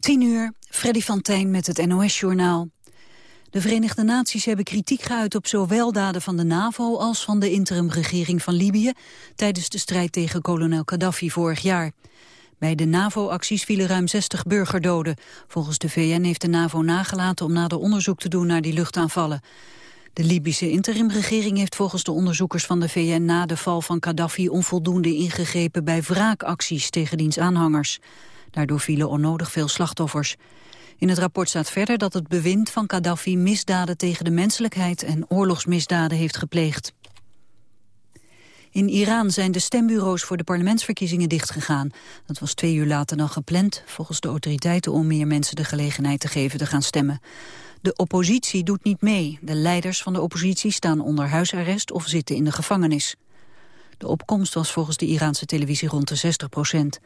10 uur, Freddy van Tijn met het NOS-journaal. De Verenigde Naties hebben kritiek geuit op zowel daden van de NAVO als van de interimregering van Libië tijdens de strijd tegen kolonel Gaddafi vorig jaar. Bij de NAVO-acties vielen ruim 60 burgerdoden. Volgens de VN heeft de NAVO nagelaten om nader onderzoek te doen naar die luchtaanvallen. De Libische interimregering heeft volgens de onderzoekers van de VN na de val van Gaddafi onvoldoende ingegrepen bij wraakacties tegen diens aanhangers. Daardoor vielen onnodig veel slachtoffers. In het rapport staat verder dat het bewind van Gaddafi misdaden tegen de menselijkheid en oorlogsmisdaden heeft gepleegd. In Iran zijn de stembureaus voor de parlementsverkiezingen dichtgegaan. Dat was twee uur later dan gepland, volgens de autoriteiten om meer mensen de gelegenheid te geven te gaan stemmen. De oppositie doet niet mee. De leiders van de oppositie staan onder huisarrest of zitten in de gevangenis. De opkomst was volgens de Iraanse televisie rond de 60 procent.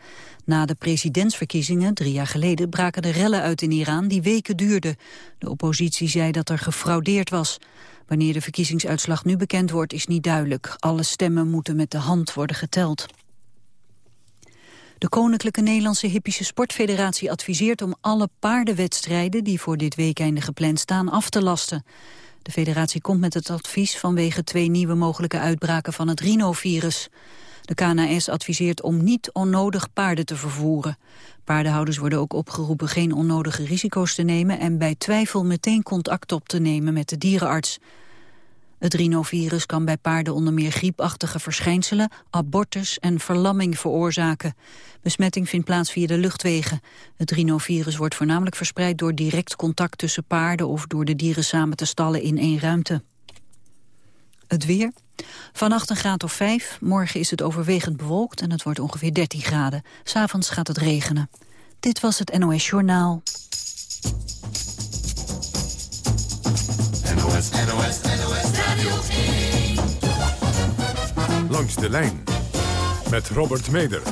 Na de presidentsverkiezingen, drie jaar geleden, braken de rellen uit in Iran die weken duurden. De oppositie zei dat er gefraudeerd was. Wanneer de verkiezingsuitslag nu bekend wordt is niet duidelijk. Alle stemmen moeten met de hand worden geteld. De Koninklijke Nederlandse Hippische Sportfederatie adviseert om alle paardenwedstrijden die voor dit weekende gepland staan af te lasten. De federatie komt met het advies vanwege twee nieuwe mogelijke uitbraken van het rhinovirus. De KNS adviseert om niet onnodig paarden te vervoeren. Paardenhouders worden ook opgeroepen geen onnodige risico's te nemen... en bij twijfel meteen contact op te nemen met de dierenarts. Het rhinovirus kan bij paarden onder meer griepachtige verschijnselen, abortus en verlamming veroorzaken. Besmetting vindt plaats via de luchtwegen. Het rhinovirus wordt voornamelijk verspreid door direct contact tussen paarden of door de dieren samen te stallen in één ruimte. Het weer. Vannacht een graad of 5. Morgen is het overwegend bewolkt en het wordt ongeveer 13 graden. S'avonds gaat het regenen. Dit was het NOS Journaal. NOS, NOS, Radio 1. Langs de lijn met Robert Meder.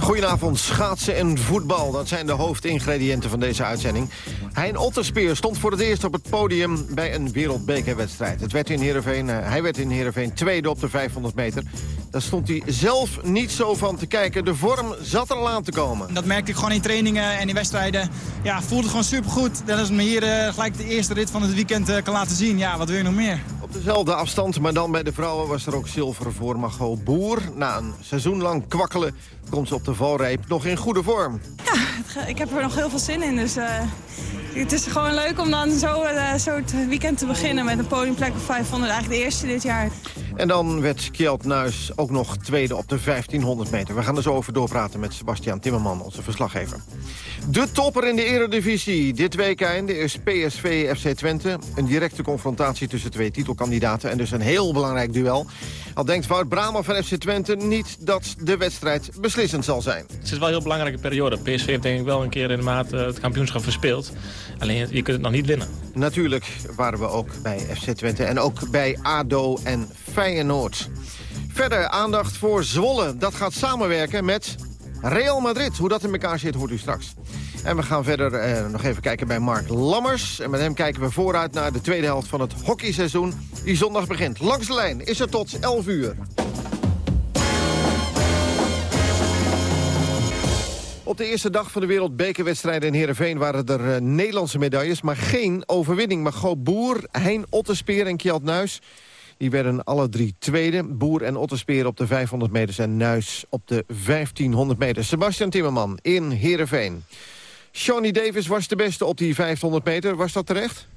Goedenavond, schaatsen en voetbal. Dat zijn de hoofdingrediënten van deze uitzending. Hein Otterspeer stond voor het eerst op het podium bij een wereldbekerwedstrijd. Het werd in Heerenveen, uh, hij werd in Heerenveen tweede op de 500 meter. Daar stond hij zelf niet zo van te kijken. De vorm zat er al aan te komen. Dat merkte ik gewoon in trainingen en in wedstrijden. Ja, voelde gewoon supergoed. Dat is me hier uh, gelijk de eerste rit van het weekend uh, kan laten zien. Ja, wat wil je nog meer? Dezelfde afstand, maar dan bij de vrouwen was er ook zilver voor Margot Boer. Na een seizoen lang kwakkelen komt ze op de valreep nog in goede vorm. Ja, ik heb er nog heel veel zin in. Dus uh, het is gewoon leuk om dan zo, uh, zo het weekend te beginnen met een podiumplek op 500. Eigenlijk de eerste dit jaar. En dan werd Kjeld Nuis ook nog tweede op de 1500 meter. We gaan er zo over doorpraten met Sebastian Timmerman, onze verslaggever. De topper in de eredivisie. Dit weekend is PSV FC Twente. Een directe confrontatie tussen twee titelkandidaten. En dus een heel belangrijk duel. Al denkt Wout Brama van FC Twente niet dat de wedstrijd beslissend zal zijn. Het is wel een heel belangrijke periode. PSV heeft denk ik wel een keer in de maat eh, het kampioenschap verspeeld. Alleen je kunt het nog niet winnen. Natuurlijk waren we ook bij FC Twente en ook bij ADO en Feyenoord. Verder aandacht voor Zwolle. Dat gaat samenwerken met Real Madrid. Hoe dat in elkaar zit, hoort u straks. En we gaan verder eh, nog even kijken bij Mark Lammers. En met hem kijken we vooruit naar de tweede helft van het hockeyseizoen... die zondag begint. Langs de lijn is het tot 11 uur. Op de eerste dag van de wereldbekerwedstrijden in Heerenveen... waren er uh, Nederlandse medailles, maar geen overwinning. Margot Boer, Hein Otterspeer en Kjeld Nuis... Die werden alle drie tweede. Boer en Otterspeer op de 500 meters en Nuis op de 1500 meter. Sebastian Timmerman in Heerenveen. Shawnee Davis was de beste op die 500 meter. Was dat terecht?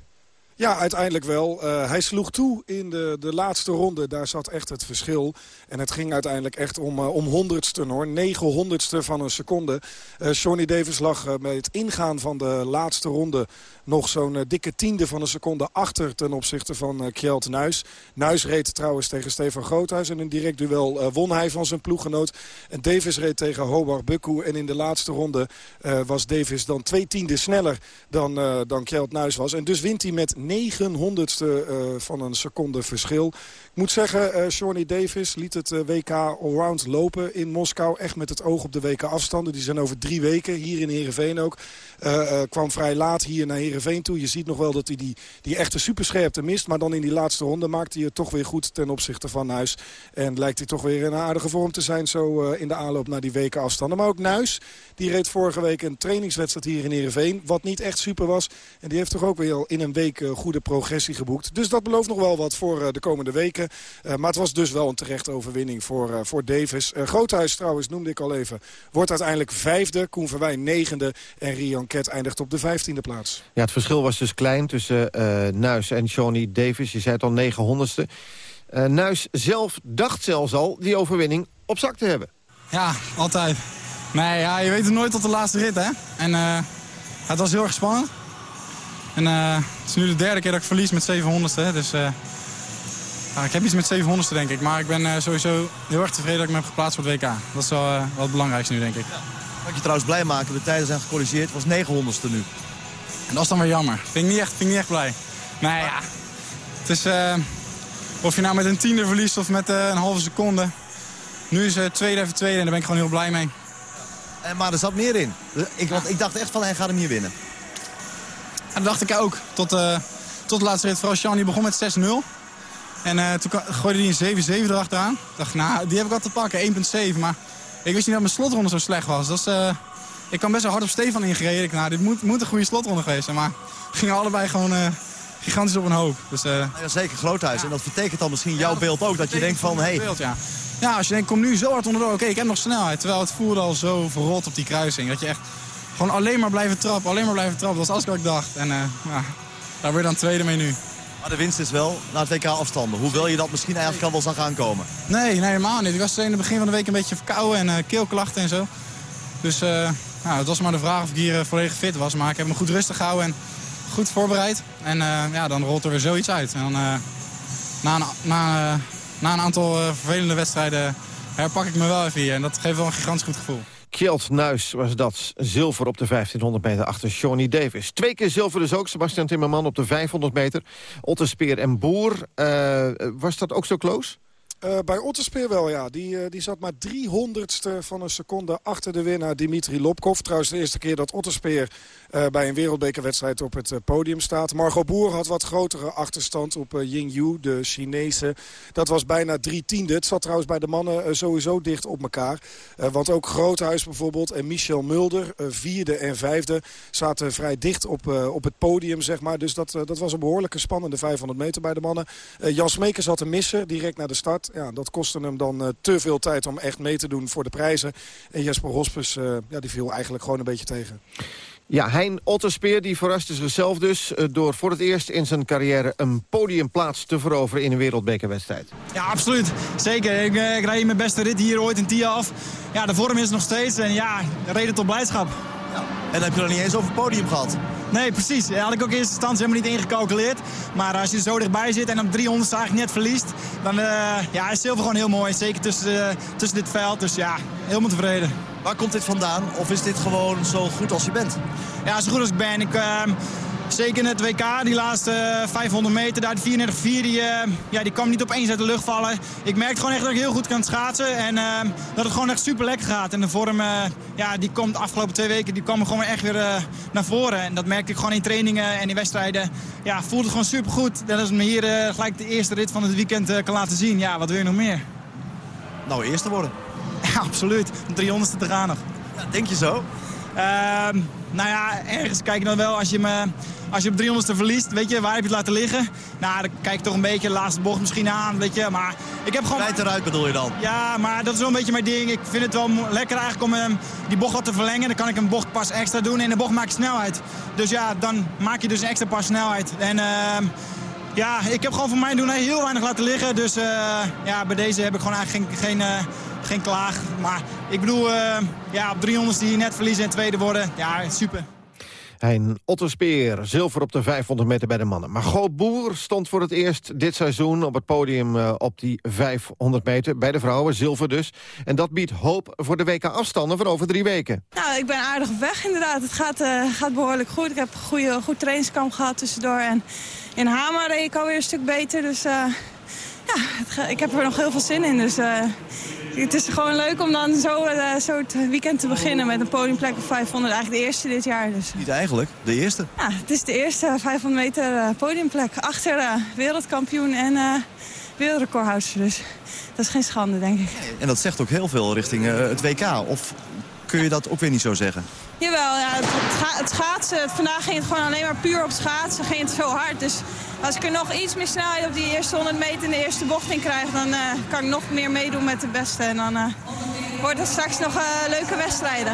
Ja, uiteindelijk wel. Uh, hij sloeg toe in de, de laatste ronde. Daar zat echt het verschil. En het ging uiteindelijk echt om, uh, om honderdsten hoor. Negen honderdste van een seconde. Uh, Shawnee Davis lag met het ingaan van de laatste ronde nog zo'n dikke tiende van een seconde achter ten opzichte van Kjeld Nuis. Nuis reed trouwens tegen Stefan Groothuis. En een direct duel won hij van zijn ploeggenoot. En Davis reed tegen Hobart Bukku. En in de laatste ronde was Davis dan twee tienden sneller dan, dan Kjeld Nuis was. En dus wint hij met 900ste van een seconde verschil. Ik moet zeggen, uh, Shawnee Davis liet het WK Allround lopen in Moskou. Echt met het oog op de WK afstanden. Die zijn over drie weken, hier in Heerenveen ook. kwam vrij laat hier naar Heerenveen toe. Je ziet nog wel dat hij die, die echte superscherpte mist. Maar dan in die laatste ronde maakt hij het toch weer goed ten opzichte van Nuis. En lijkt hij toch weer in een aardige vorm te zijn zo in de aanloop naar die weken afstanden. Maar ook Nuis, die reed vorige week een trainingswedstrijd hier in Heerenveen. Wat niet echt super was. En die heeft toch ook weer in een week goede progressie geboekt. Dus dat belooft nog wel wat voor de komende weken. maar het was dus wel een terechte overwinning voor, voor Davis. Groothuis trouwens, noemde ik al even, wordt uiteindelijk vijfde. Koen Verwijn negende. En Rian Ket eindigt op de vijftiende plaats. Ja, het verschil was dus klein tussen uh, Nuis en Johnny Davis. Je zei het al, 900ste. Uh, Nuis zelf dacht zelfs al die overwinning op zak te hebben. Ja, altijd. Nee, ja, je weet het nooit tot de laatste rit, hè. En uh, het was heel erg spannend. En uh, het is nu de derde keer dat ik verlies met 700ste. Dus uh, ja, ik heb iets met 700ste, denk ik. Maar ik ben sowieso heel erg tevreden dat ik me heb geplaatst voor het WK. Dat is wel, wel het belangrijkste nu, denk ik. Ja. Wat je trouwens blij maken, de tijden zijn gecorrigeerd. Het was 900ste nu. En dat is dan weer jammer. Vind ik niet echt, vind ik niet echt blij. Nee, ja. Het is... of je nou met een tiende verliest of met een halve seconde. Nu is het tweede even tweede en daar ben ik gewoon heel blij mee. En, maar er zat meer in. Ik, want ik dacht echt van hij gaat hem hier winnen. En dat dacht ik ook. Tot, uh, tot de laatste rit. Vooral Sean die begon met 6-0. En uh, toen gooide hij een 7-7 erachteraan. Ik dacht, nou, die heb ik al te pakken. 1.7. Maar ik wist niet dat mijn slotronde zo slecht was. Dat is, uh, ik kwam best wel hard op Stefan ingereden. Ik, nou, dit moet, moet een goede slotronde geweest zijn. Maar gingen allebei gewoon gigantisch op een hoop. Dus, ja, zeker, Groothuis. Ja. En dat betekent dan misschien jouw beeld ook. Dat je denkt van, hé... Hey, ja. Ja, als je denkt, kom nu zo hard onderdoor. Oké, ik heb nog snelheid. Terwijl het voelde al zo verrot op die kruising. Dat je echt gewoon alleen maar blijven trappen, alleen maar blijven trappen. Dat was alles wat ik dacht. En uh, ja, daar weer dan tweede mee nu. Maar de winst is wel naar het WK afstanden. Hoe wil je dat misschien eigenlijk al wel zag aankomen? Nee, nee, helemaal niet. Ik was in het begin van de week een beetje verkouden en uh, keelklachten en zo. Dus uh, nou, het was maar de vraag of ik hier volledig fit was. Maar ik heb me goed rustig gehouden en goed voorbereid. En ja, dan rolt er weer zoiets uit. En dan na, een, na na een aantal vervelende wedstrijden herpak ik me wel even hier. En dat geeft wel een gigantisch goed gevoel. Kjeld Nuis was dat. Zilver op de 1500 meter achter Shawnee Davis. Twee keer zilver dus ook. Sebastian Timmerman op de 500 meter. Otterspeer en Boer. Uh, was dat ook zo close? Uh, bij Otterspeer wel, ja. Die, uh, die zat maar 300ste van een seconde achter de winnaar Dimitri Lopkov. Trouwens de eerste keer dat Otterspeer uh, bij een wereldbekerwedstrijd op het podium staat. Margot Boer had wat grotere achterstand op Ying Yu, de Chinese. Dat was bijna drie tiende. Het zat trouwens bij de mannen sowieso dicht op elkaar. want ook Groothuis bijvoorbeeld en Michel Mulder, vierde en vijfde, zaten vrij dicht op, op het podium, zeg maar. Dus dat, dat was een behoorlijke spannende 500 meter bij de mannen. Jan Smekers had te missen, direct naar de start ja, dat kostte hem dan uh, te veel tijd om echt mee te doen voor de prijzen. En Jesper Hospes uh, ja, die viel eigenlijk gewoon een beetje tegen. Ja, Hein Otterspeer die verraste zichzelf dus... Uh, door voor het eerst in zijn carrière een podiumplaats te veroveren... in een wereldbekerwedstrijd. Ja, absoluut. Zeker. Ik, ik rijd mijn beste rit hier ooit in Tia af. Ja, de vorm is nog steeds. En ja, reden tot blijdschap. En dan heb je nog niet eens over het podium gehad. Nee, precies. Dat had ik ook in eerste instantie helemaal niet ingecalculeerd. Maar als je er zo dichtbij zit en op 300 eigenlijk net verliest... dan uh, ja, is zilver gewoon heel mooi. Zeker tussen, uh, tussen dit veld. Dus ja, helemaal tevreden. Waar komt dit vandaan? Of is dit gewoon zo goed als je bent? Ja, zo goed als ik ben. Ik... Uh, Zeker in het WK, die laatste 500 meter, daar die 34-4, die, uh, ja, die kwam niet opeens uit de lucht vallen. Ik merkte gewoon echt dat ik heel goed kan schaatsen en uh, dat het gewoon echt super lekker gaat. En de vorm, ja, die komt de afgelopen twee weken, die kwam gewoon echt weer naar voren. En dat merkte ik gewoon in trainingen en in wedstrijden. Ja, voelde het gewoon super goed. Dat is me hier gelijk de eerste rit van het weekend kan laten zien. Ja, wat wil je nog meer? Nou, eerste worden. Ja, absoluut. 300ste te gaan nog. Ja, denk je zo? Ehm, nou ja, ergens kijk je dan wel als je me als je op 300ste verliest, weet je, waar heb je het laten liggen? Nou, dan kijk ik toch een beetje de laatste bocht misschien aan, weet je. Maar ik heb gewoon... Rijdt eruit bedoel je dan? Ja, maar dat is wel een beetje mijn ding. Ik vind het wel lekker eigenlijk om um, die bocht wat te verlengen. Dan kan ik een bochtpas extra doen en de bocht maak ik snelheid. Dus ja, dan maak je dus een extra pas snelheid. En... Uh, ja, ik heb gewoon voor mijn doen heel weinig laten liggen. Dus uh, ja, bij deze heb ik gewoon eigenlijk geen, geen, uh, geen klaag. Maar ik bedoel, uh, ja, op 300 die net verliezen en tweede worden, ja, super. Hein Otterspeer, zilver op de 500 meter bij de mannen. Margot Boer stond voor het eerst dit seizoen op het podium uh, op die 500 meter. Bij de vrouwen, zilver dus. En dat biedt hoop voor de WK afstanden van over drie weken. Nou, ik ben aardig op weg inderdaad. Het gaat, uh, gaat behoorlijk goed. Ik heb een goede, goed trainingskamp gehad tussendoor. En in Hama reed ik alweer een stuk beter. Dus uh, ja, ik heb er nog heel veel zin in. Dus het is gewoon leuk om dan zo, uh, zo het weekend te beginnen met een podiumplek op 500. Eigenlijk de eerste dit jaar. Dus. Niet eigenlijk, de eerste? Ja, het is de eerste 500 meter uh, podiumplek. Achter uh, wereldkampioen en wereldrecordhouder. Dus dat is geen schande, denk ik. En dat zegt ook heel veel richting het WK. Of kun je dat ook weer niet zo zeggen? Jawel, ja, het, het, schaatsen. Vandaag ging het gewoon alleen maar puur op schaatsen. Ging het zo hard. Dus als ik er nog iets meer snelheid op die eerste 100 meter in de eerste bocht in krijg... dan uh, kan ik nog meer meedoen met de beste. En dan uh, wordt het straks nog uh, leuke wedstrijden.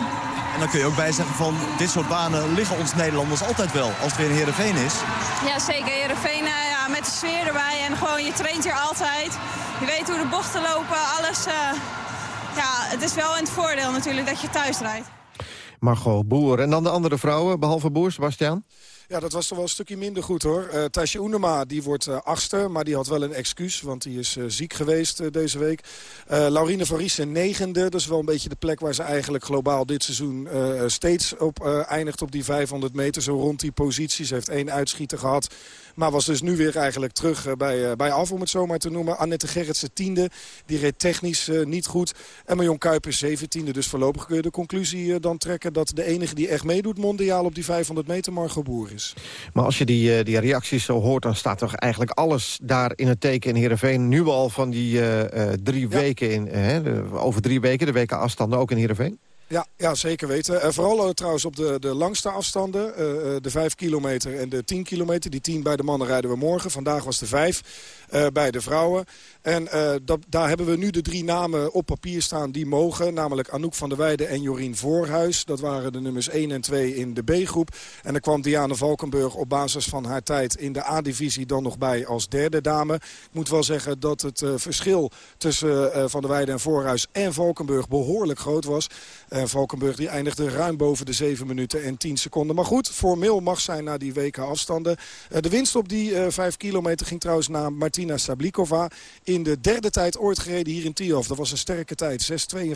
En dan kun je ook bij zeggen van dit soort banen liggen ons Nederlanders altijd wel. Als het weer in Heerenveen is. Ja, zeker. Heerenveen ja, met de sfeer erbij. En gewoon je traint hier altijd. Je weet hoe de bochten lopen. Alles. Ja, het is wel in het voordeel natuurlijk dat je thuis rijdt. Margot Boer. En dan de andere vrouwen, behalve Boer, Sebastian? Ja, dat was toch wel een stukje minder goed hoor. Uh, Thijsje Oenema die wordt uh, achtste, maar die had wel een excuus. Want die is uh, ziek geweest deze week. Laurine van Riesen negende. Dat is wel een beetje de plek waar ze eigenlijk globaal dit seizoen steeds op eindigt op die 500 meter. Zo rond die positie. Ze heeft één uitschieter gehad. Maar was dus nu weer eigenlijk terug bij, bij af, om het zo maar te noemen. Annette Gerritsen tiende. Die reed technisch niet goed. En Marion Kuiper zeventiende. Dus voorlopig kun je de conclusie dan trekken... dat de enige die echt meedoet mondiaal op die 500 meter Margot Boer is. Maar als je die, die reacties zo hoort... dan staat toch eigenlijk alles daar in het teken in Heerenveen... nu al van die uh, drie ja. weken, in, uh, over drie weken, de weken afstanden ook in Heerenveen? Ja, ja, zeker weten. Uh, vooral uh, trouwens op de, de langste afstanden. Uh, de 5 kilometer en de 10 kilometer. Die 10 bij de mannen rijden we morgen. Vandaag was de 5 bij de vrouwen. En dat, daar hebben we nu de drie namen op papier staan die mogen. Namelijk Anouk van der Weijden en Jorien Voorhuis. Dat waren de nummers 1 en 2 in de B-groep. En dan kwam Diana Valkenburg op basis van haar tijd in de A-divisie dan nog bij als derde dame. Ik moet wel zeggen dat het verschil tussen Van der Weijden en Voorhuis en Valkenburg behoorlijk groot was. En Valkenburg die eindigde ruim boven de 7 minuten en 10 seconden. Maar goed, formeel mag zijn na die WK afstanden. Uh, de winst op die uh, 5 kilometer ging trouwens naar Martina Sablikova. In de derde tijd ooit gereden hier in Tialf. Dat was een sterke tijd, 6.52.50.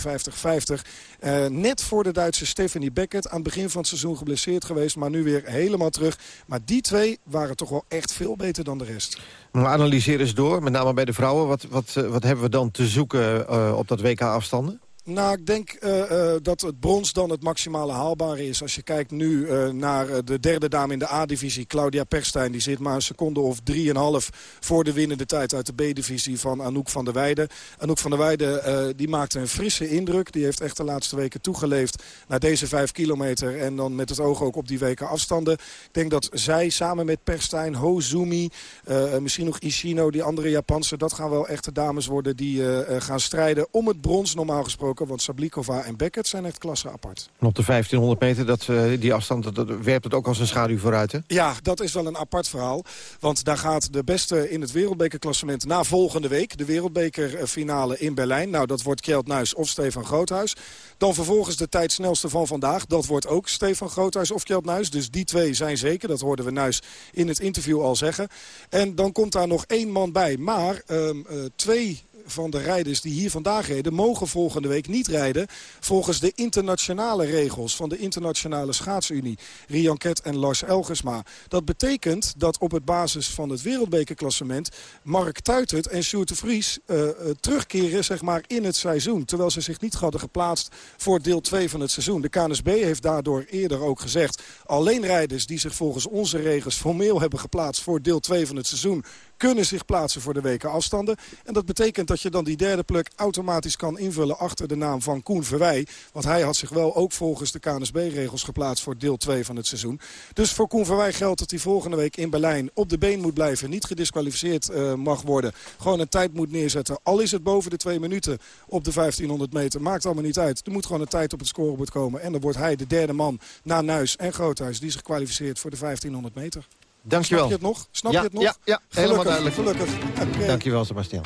Uh, net voor de Duitse Stephanie Beckett. Aan het begin van het seizoen geblesseerd geweest, maar nu weer helemaal terug. Maar die twee waren toch wel echt veel beter dan de rest. Maar analyseer eens door, met name bij de vrouwen. Wat, wat, wat hebben we dan te zoeken op dat WK afstanden? Nou, ik denk uh, uh, dat het brons dan het maximale haalbare is. Als je kijkt nu uh, naar de derde dame in de A-divisie, Claudia Perstijn. Die zit maar een seconde of drieënhalf voor de winnende tijd uit de B-divisie van Anouk van der Weijden. Anouk van der Weijden die maakte een frisse indruk. Die heeft echt de laatste weken toegeleefd naar deze vijf kilometer. En dan met het oog ook op die weken afstanden. Ik denk dat zij samen met Perstijn, Hozumi, misschien nog Ishino, die andere Japanse... dat gaan wel echte dames worden die gaan strijden om het brons normaal gesproken want Sablikova en Beckett zijn echt klasse apart. En op de 1500 meter, dat, uh, die afstand, dat, dat, werpt het ook als een schaduw vooruit, hè? Ja, dat is wel een apart verhaal. Want daar gaat de beste in het wereldbekerklassement na volgende week. De wereldbekerfinale in Berlijn. Nou, dat wordt Kjeld Nuis of Stefan Groothuis. Dan vervolgens de tijdsnelste van vandaag. Dat wordt ook Stefan Groothuis of Kjeld Nuis. Dus die twee zijn zeker. Dat hoorden we Nuis in het interview al zeggen. En dan komt daar nog één man bij. Maar um, uh, twee van de rijders die hier vandaag reden... mogen volgende week niet rijden volgens de internationale regels... van de internationale schaatsunie. Rian Ket en Lars Elgersma. Dat betekent dat op het basis van het wereldbekerklassement... Mark Tuitert en Sjoerd de Vries uh, uh, terugkeren zeg maar, in het seizoen. Terwijl ze zich niet hadden geplaatst voor deel 2 van het seizoen. De KNSB heeft daardoor eerder ook gezegd... alleen rijders die zich volgens onze regels formeel hebben geplaatst... voor deel 2 van het seizoen kunnen zich plaatsen voor de weken afstanden. En dat betekent dat je dan die derde plek automatisch kan invullen achter de naam van Koen Verwij. Want hij had zich wel ook volgens de KNSB-regels geplaatst voor deel 2 van het seizoen. Dus voor Koen Verwij geldt dat hij volgende week in Berlijn op de been moet blijven. Niet gedisqualificeerd uh, mag worden. Gewoon een tijd moet neerzetten. Al is het boven de twee minuten op de 1500 meter. Maakt allemaal niet uit. Er moet gewoon een tijd op het scorebord komen. En dan wordt hij de derde man na Nuis en Groothuis die zich kwalificeert voor de 1500 meter. Dankjewel. Snap je het nog? Snap ja, je het nog? Ja, ja helemaal gelukkig, duidelijk. Gelukkig. Okay. Dankjewel, Sebastian.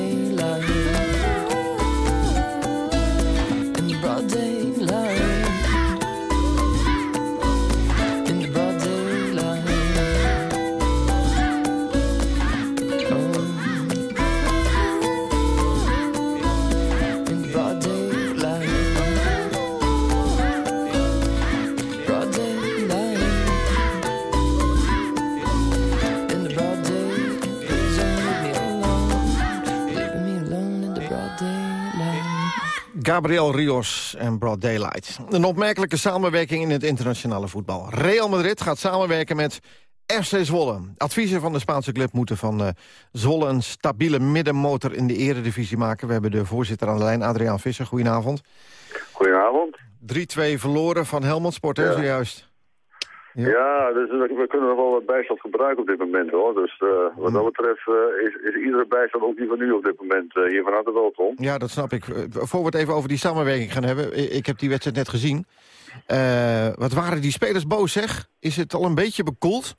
Gabriel Rios en Broad Daylight. Een opmerkelijke samenwerking in het internationale voetbal. Real Madrid gaat samenwerken met FC Zwolle. Adviezen van de Spaanse club moeten van uh, Zwolle een stabiele middenmotor in de eredivisie maken. We hebben de voorzitter aan de lijn, Adriaan Visser. Goedenavond. Goedenavond. 3-2 verloren van Helmond Sport, hè, zojuist. Ja, ja dus we kunnen nog wel wat bijstand gebruiken op dit moment hoor. Dus uh, wat dat betreft uh, is, is, iedere bijstand ook die van nu op dit moment uh, hier van harte welkom. Ja, dat snap ik. Voor we het even over die samenwerking gaan hebben. Ik heb die wedstrijd net gezien. wat waren die spelers boos zeg? Is het al een beetje bekoeld?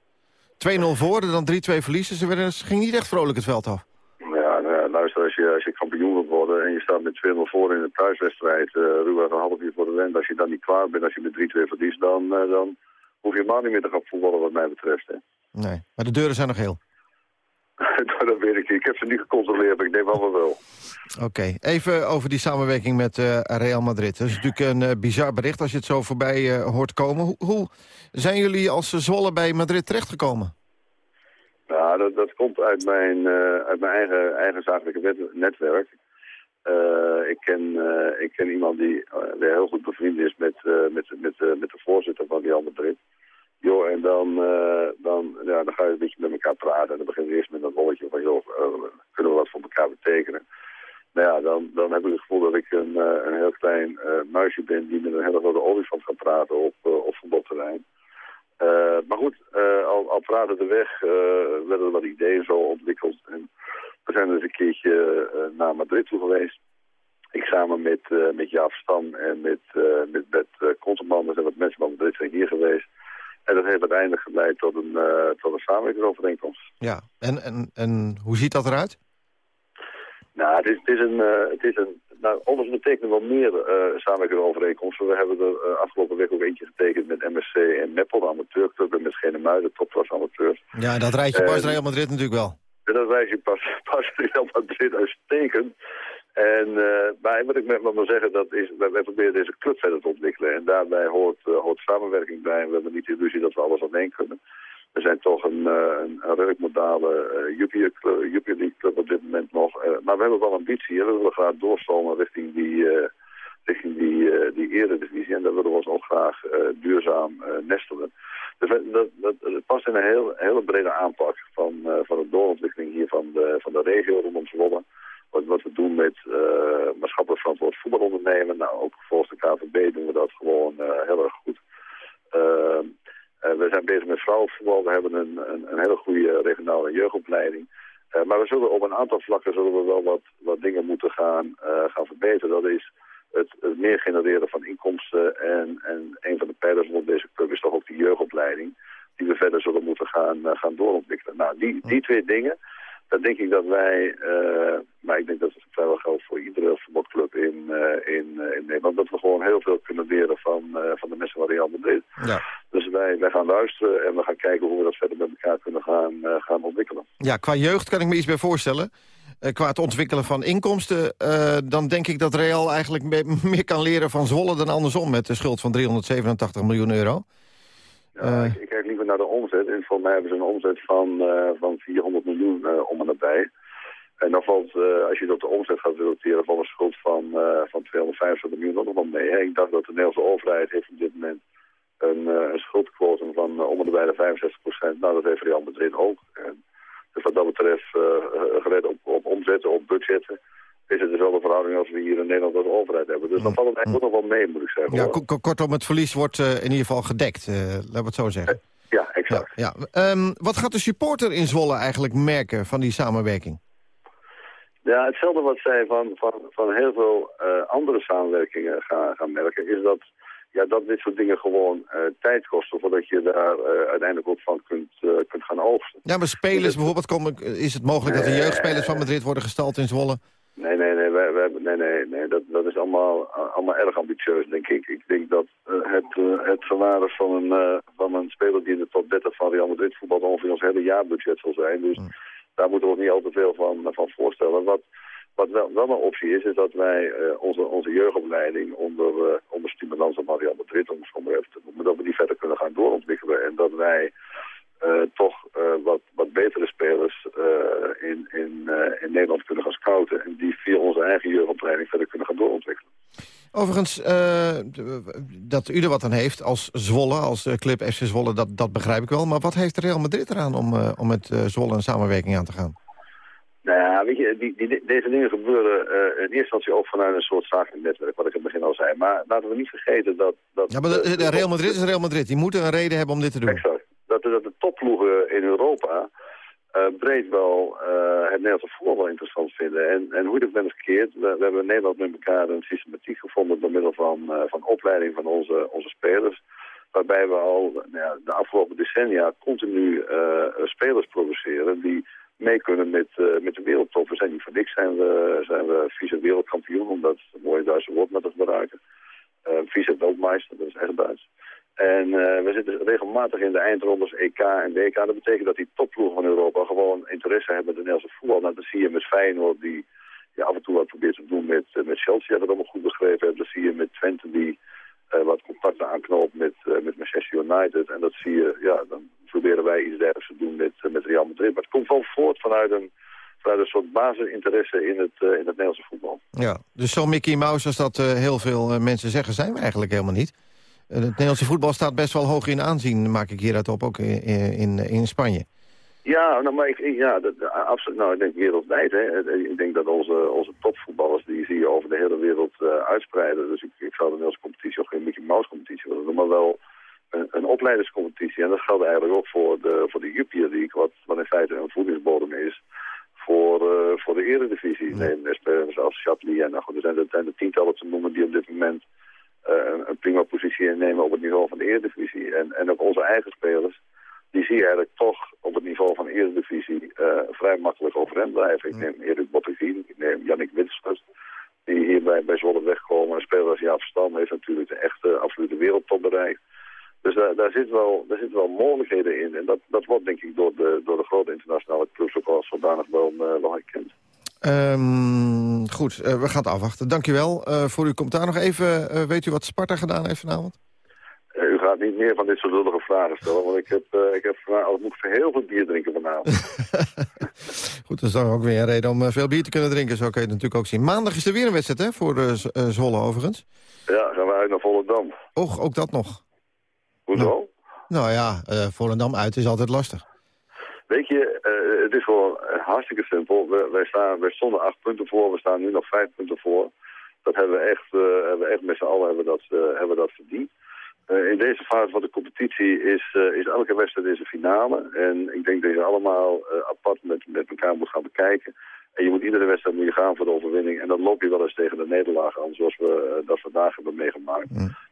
2-0 voor, dan 3-2 verliezen. Ze, werden, ze gingen niet echt vrolijk het veld af. Ja, nou, luister, als je, als je kampioen wilt worden en je staat met 2-0 voor in de thuiswedstrijd, uh, ruwweg een half uur voor de wend, als je dan niet klaar bent, als je met 3-2 verliest, dan, dan, hoef je helemaal niet meer te gaan voetballen wat mij betreft. Hè. Nee, maar de deuren zijn nog heel. dat weet ik niet. Ik heb ze niet gecontroleerd, maar ik denk wel wel. Oké, even over die samenwerking met uh, Real Madrid. Dat is natuurlijk een uh, bizar bericht als je het zo voorbij uh, hoort komen. Hoe, hoe, zijn jullie als Zwolle bij Madrid terechtgekomen? Nou, dat, dat komt uit mijn, uit mijn eigen, eigen zakelijke netwerk. Ik, ken, ik ken iemand die, die heel goed bevriend is met, met, met, met de voorzitter van Real Madrid. Joh, en dan, uh, dan, ja, dan ga je een beetje met elkaar praten. En dan begin je eerst met een rolletje van, joh, uh, kunnen we wat voor elkaar betekenen? Nou ja, dan, dan heb ik het gevoel dat ik een, uh, een heel klein muisje ben die met een hele grote olifant gaat praten op, op voetbalterrein. maar goed, al, al praten de weg werden er wat ideeën zo ontwikkeld. En we zijn dus een keertje naar Madrid toe geweest. Ik samen met, met Jaap Stam en met, met Bert er zijn wat mensen van Madrid zijn hier geweest. En dat heeft uiteindelijk geleid tot een, uh, tot een samenwerkingsovereenkomst. Ja, en, en, en hoe ziet dat eruit? Nou, het is, het is een... Uh, het is een nou, anders betekent wel meer uh, samenwerkingsovereenkomsten. We hebben er afgelopen week ook eentje getekend met MSC en Meppel, de amateurclub, en met Schenemuiden, de topklas amateurs. Ja, dat rijtje past Real Madrid natuurlijk wel. En dat rijtje past, past Real Madrid uitstekend. En uh, wat ik met wil zeggen, dat is, wij, proberen deze club verder te ontwikkelen. En daarbij hoort, uh, hoort samenwerking bij. We hebben niet de illusie dat we alles alleen kunnen. We zijn toch een, uh, een, redelijk modale League club op dit moment nog. maar we hebben wel ambitie. We willen graag doorstromen richting die, richting die, die eredivisie. En daar willen we ons ook graag duurzaam nestelen. Dus dat, dat, past in een heel, hele brede aanpak van, van de doorontwikkeling hier van de, van de regio rondom Zwolle wat, wat we doen met uh, maatschappelijk verantwoord voetbal ondernemen. Nou, ook volgens de KVB doen we dat gewoon uh, heel erg goed. Uh, we zijn bezig met vrouwenvoetbal. We hebben een, een, een hele goede regionale jeugdopleiding. maar we zullen op een aantal vlakken zullen we wel wat, wat dingen moeten gaan, gaan verbeteren. Dat is het, het, meer genereren van inkomsten. En, en een van de pijlers rond deze club is toch ook die jeugdopleiding. Die we verder zullen moeten gaan, gaan doorontwikkelen. Nou, die, die twee dingen dan denk ik dat wij, uh, maar ik denk dat het vrijwel geldt voor iedere voetbalclub in, uh, in, in Nederland, dat we gewoon heel veel kunnen leren van, van de mensen van Real Madrid. Ja. Dus wij, wij gaan luisteren en we gaan kijken hoe we dat verder met elkaar kunnen gaan, gaan ontwikkelen. Ja, qua jeugd kan ik me iets bij voorstellen. Qua het ontwikkelen van inkomsten, dan denk ik dat Real eigenlijk meer kan leren van Zwolle dan andersom met de schuld van 387 miljoen euro. Ja, ik, ik, kijk liever naar de omzet. En voor mij hebben ze een omzet van, uh, van 400 miljoen uh, om en nabij. En dan valt, uh, als je dat de omzet gaat relateren, van een schuld van, van 250 miljoen nog wel mee. Hè. Ik dacht dat de Nederlandse overheid heeft op dit moment een, een schuldquotum van om en nabij de 65 procent. Nou, dat heeft Real Madrid ook. En dus wat dat betreft, gelet op, op omzetten, op budgetten, is het dezelfde verhouding als we hier in Nederland als overheid hebben. Dus dan valt het eigenlijk nog wel mee, moet ik zeggen. Ja, kortom, het verlies wordt uh, in ieder geval gedekt, uh, laten we het zo zeggen. Ja, exact. Ja, ja. Um, wat gaat de supporter in Zwolle eigenlijk merken van die samenwerking? Ja, hetzelfde wat zij van, van, van heel veel uh, andere samenwerkingen gaan, gaan merken... is dat, ja, dat dit soort dingen gewoon tijd kosten... voordat je daar uiteindelijk ook van kunt, kunt gaan oogsten. Ja, maar spelers bijvoorbeeld, komen, is het mogelijk dat de jeugdspelers van Madrid worden gestald in Zwolle? Nee, nee, nee, wij, wij, nee, nee, nee dat, dat is allemaal, allemaal erg ambitieus, denk ik. Ik denk dat uh, het, uh, het van een, uh, van een speler die in de top 30 van Real Madrid voetbalt ongeveer ons hele jaarbudget zal zijn. Dus daar moeten we ook niet al te veel van, van voorstellen. Wat, wat wel, een optie is, is dat wij onze, onze jeugdopleiding onder, onder stimulans van Real Madrid, om dat we die verder kunnen gaan doorontwikkelen. En dat wij uh, toch uh, wat, wat betere spelers uh, in, in, in Nederland kunnen gaan scouten. En die via onze eigen jeugdopleiding verder kunnen gaan doorontwikkelen. Overigens, dat u er wat aan heeft als Zwolle, als Club FC Zwolle, dat, dat begrijp ik wel. Maar wat heeft Real Madrid eraan om, om met Zwolle een samenwerking aan te gaan? Nou ja, weet je, die, die, deze dingen gebeuren in eerste instantie ook vanuit een soort zakelijk netwerk, wat ik in het begin al zei. Maar laten we niet vergeten dat... dat ja, maar de, de Real Madrid is Real Madrid. Die moeten een reden hebben om dit te doen. Exact dat, dat de topploegen in Europa uh, breed wel uh, het Nederlandse voetbal interessant vinden. En, en hoe je dat bent verkeerd, we, we, hebben in Nederland met elkaar een systematiek gevonden door middel van, uh, van opleiding van onze, onze spelers. Waarbij we al nou ja, de afgelopen decennia continu spelers produceren die mee kunnen met, met de wereldtop. We zijn niet voor niks, zijn we, zijn we vice wereldkampioen, om dat mooie Duitse woord met te gebruiken. vice wereldmeister, dat is echt Duits. En uh, we zitten regelmatig in de eindrondes EK en WK. Dat betekent dat die topploegen van Europa gewoon interesse hebben in het Nederlandse voetbal. Nou, dat zie je met Feyenoord, die ja, af en toe wat probeert te doen met, uh, met Chelsea. Dat allemaal goed begrepen hebben. Dat zie je met Twente, die uh, wat contacten aanknoopt met, met Manchester United. En dat zie je, ja, dan proberen wij iets dergelijks te doen met, met Real Madrid. Maar het komt wel voort vanuit een, vanuit een soort basisinteresse in het, in het Nederlandse voetbal. Ja, dus zo Mickey Mouse als dat heel veel mensen zeggen, zijn we eigenlijk helemaal niet. Het Nederlandse voetbal staat best wel hoog in aanzien, maak ik hieruit op, ook in, in, in Spanje. Ja, nou, maar ik, ja, dat, absoluut. Nou, ik denk wereldwijd. Hè. Ik denk dat onze, onze topvoetballers, die zie je over de hele wereld uh, uitspreiden. Dus ik, ik zou de Nederlandse competitie ook geen Mickey Mouse competitie willen noemen, maar wel een, een opleiderscompetitie. En dat geldt eigenlijk ook voor de, voor de Jupiler League, wat, wat in feite een voedingsbodem is voor, uh, voor de eredivisie. Ja. Neem spelers als Chatley en nou goed, er zijn, er zijn er tientallen te noemen die op dit moment uh, een prima positie innemen op het niveau van de Eredivisie. En, en ook onze eigen spelers, die zie je eigenlijk toch op het niveau van de Eredivisie uh, vrij makkelijk overeind blijven. Ik neem Erik Bottegien, ik neem Jannik Winsters, die hier bij, bij Zwolle wegkomen. Een speler als Jaap Stam heeft natuurlijk de echte absolute wereldtop bereikt. Dus daar, daar, zit wel, daar zitten wel mogelijkheden in. En dat, dat wordt denk ik door de, door de grote internationale clubs ook al zodanig wel, uh, wel herkend. Ehm, goed, eh, we gaan het afwachten. Dank u wel eh, voor uw commentaar. Nog even, eh, weet u wat Sparta gedaan heeft vanavond? Gaat niet meer van dit soort lullige vragen stellen, want ik heb, eh, ik heb vanavond, moet ik heel veel bier drinken vanavond. Goed, dat is dan ook weer een reden om eh, veel bier te kunnen drinken. Zo kun je het natuurlijk ook zien. Maandag is er weer een wedstrijd, hè, voor eh, Zwolle overigens. ja, gaan we uit naar Volendam. Och, ook dat nog. Hoezo? Nou ja, eh Volendam uit is altijd lastig. Weet je, het is gewoon hartstikke simpel. We, wij, staan, wij stonden acht punten voor, we staan nu nog vijf punten voor. Dat hebben we echt, hebben we echt met z'n allen hebben dat, eh, hebben we dat verdiend. Eh, in deze fase van de competitie is, eh, is elke wedstrijd is een finale. En ik denk dat je allemaal eh, apart met, met elkaar moet gaan bekijken. En je moet iedere wedstrijd moet je gaan voor de overwinning. En dan loop je wel eens tegen de nederlaag aan, zoals we dat vandaag hebben meegemaakt.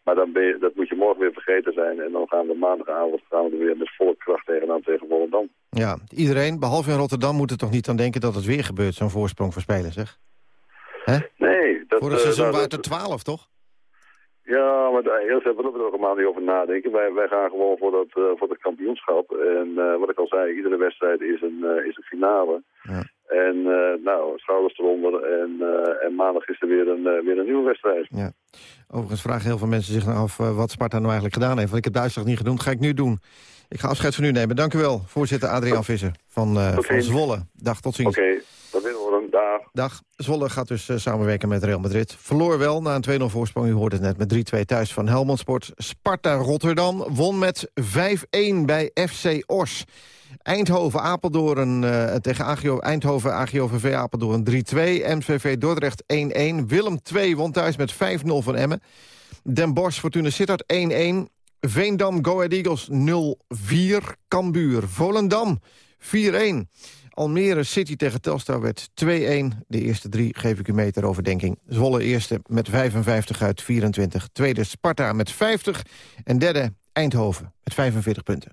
Maar dan ben je, dat moet je morgen weer vergeten zijn. En dan gaan we maandagavond gaan we er weer met volle kracht tegenaan tegen Volendam. Ja, iedereen, behalve in Rotterdam, moet er toch niet aan denken dat het weer gebeurt, zo'n voorsprong voor spelers, zeg? Nee, dat, Vorig eh, seizoen nou, waren dat- het er 12, toch? Ja, maar daar eerst hebben we er ook helemaal niet over nadenken. Wij, wij gaan gewoon voor dat, eh, voor dat kampioenschap. En eh, wat ik al zei, iedere wedstrijd is een, eh, is een finale. En eh, nou, schouders eronder. En, en maandag is er weer een, weer een nieuwe wedstrijd. Ja. Overigens vragen heel veel mensen zich nou af wat Sparta nou eigenlijk gedaan heeft. Want ik heb de uitslag niet gedaan, dat ga ik nu doen. Ik ga afscheid van u nemen. Dank u wel, voorzitter Adriaan Visser van, van. Zwolle. Dag, tot ziens. Oké, dag. Dag. Zwolle gaat dus eh, samenwerken met Real Madrid. Verloor wel na een 2-0 voorsprong. U hoorde het net met 3-2 thuis van Helmond Sport. Sparta Rotterdam won met 5-1 bij FC Os. Eindhoven, Apeldoorn eh, tegen AGO, Eindhoven, AGOVV Apeldoorn 3-2. MVV Dordrecht 1-1. Willem 2 won thuis met 5-0 van Emmen. Den Bosch, Fortuna Sittard 1-1. Veendam, Go Ahead Eagles 0-4. Cambuur, Volendam 4-1. Almere City tegen Telstar werd 2-1. De eerste drie geef ik u mee ter overdenking. Zwolle eerste met 55 uit 24. Tweede Sparta met 50. En derde Eindhoven met 45 punten.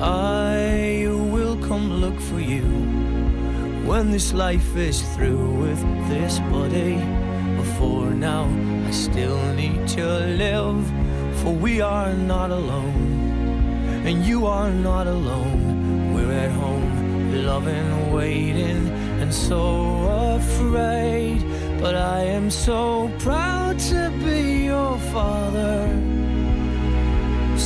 I will come look for you when this life is through with this body. Before now, I still need to live, for we are not alone, and you are not alone. We're at home, loving, waiting, and so afraid. But I am so proud to be your father,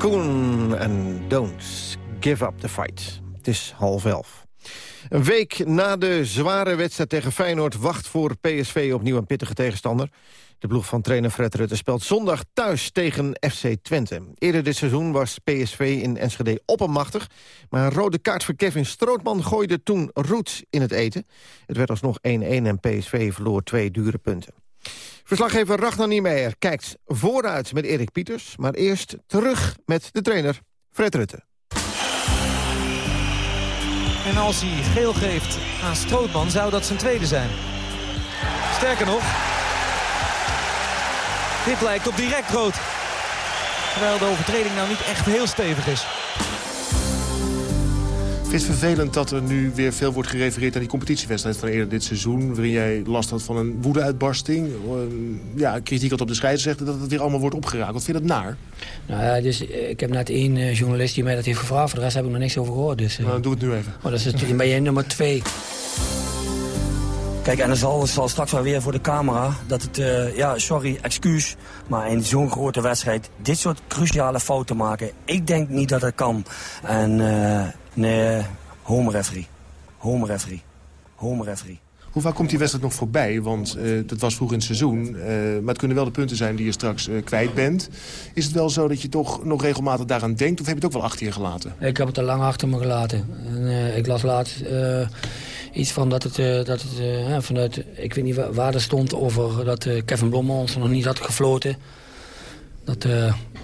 Cocoon en Don't Give Up the Fight. Het is half elf. Een week na de zware wedstrijd tegen Feyenoord... wacht voor PSV opnieuw een pittige tegenstander. De ploeg van trainer Fred Rutte speelt zondag thuis tegen FC Twente. Eerder dit seizoen was PSV in Enschede oppermachtig... maar een rode kaart voor Kevin Strootman gooide toen roots in het eten. Het werd alsnog 1-1 en PSV verloor twee dure punten. Verslaggever Ragnar Niemeyer kijkt vooruit met Erik Pieters... maar eerst terug met de trainer Fred Rutte. En als hij geel geeft aan Strootman, zou dat zijn tweede zijn. Sterker nog, dit lijkt op direct rood. Terwijl de overtreding nou niet echt heel stevig is. Vind het vervelend dat er nu weer veel wordt gerefereerd aan die competitiewedstrijd van eerder dit seizoen... waarin jij last had van een woedeuitbarsting, uh, ja, kritiek had op de scheidsrechter... dat het weer allemaal wordt opgeraakt. Wat vind je dat naar? Nou ja, dus, eh, ik heb net één uh, journalist die mij dat heeft gevraagd. Voor de rest heb ik nog niks over gehoord. Dus, uh... nou, doe het nu even. Oh, dat is natuurlijk bij je nummer twee. Kijk, en dan zal, zal straks wel weer voor de camera dat het, uh, ja, sorry, excuus, maar in zo'n grote wedstrijd dit soort cruciale fouten maken, ik denk niet dat het kan. En uh, nee, home referee, home referee, home referee. Hoe vaak komt die wedstrijd nog voorbij? Want uh, dat was vroeg in het seizoen. Uh, maar het kunnen wel de punten zijn die je straks uh, kwijt bent. Is het wel zo dat je toch nog regelmatig daaraan denkt? Of heb je het ook wel achter je gelaten? Ik heb het al lang achter me gelaten. En, ik las laatst iets van dat het, uh, dat het uh, vanuit, ik weet niet waar, waar er stond over dat uh, Kevin Blomme ons nog niet had gefloten. Dat,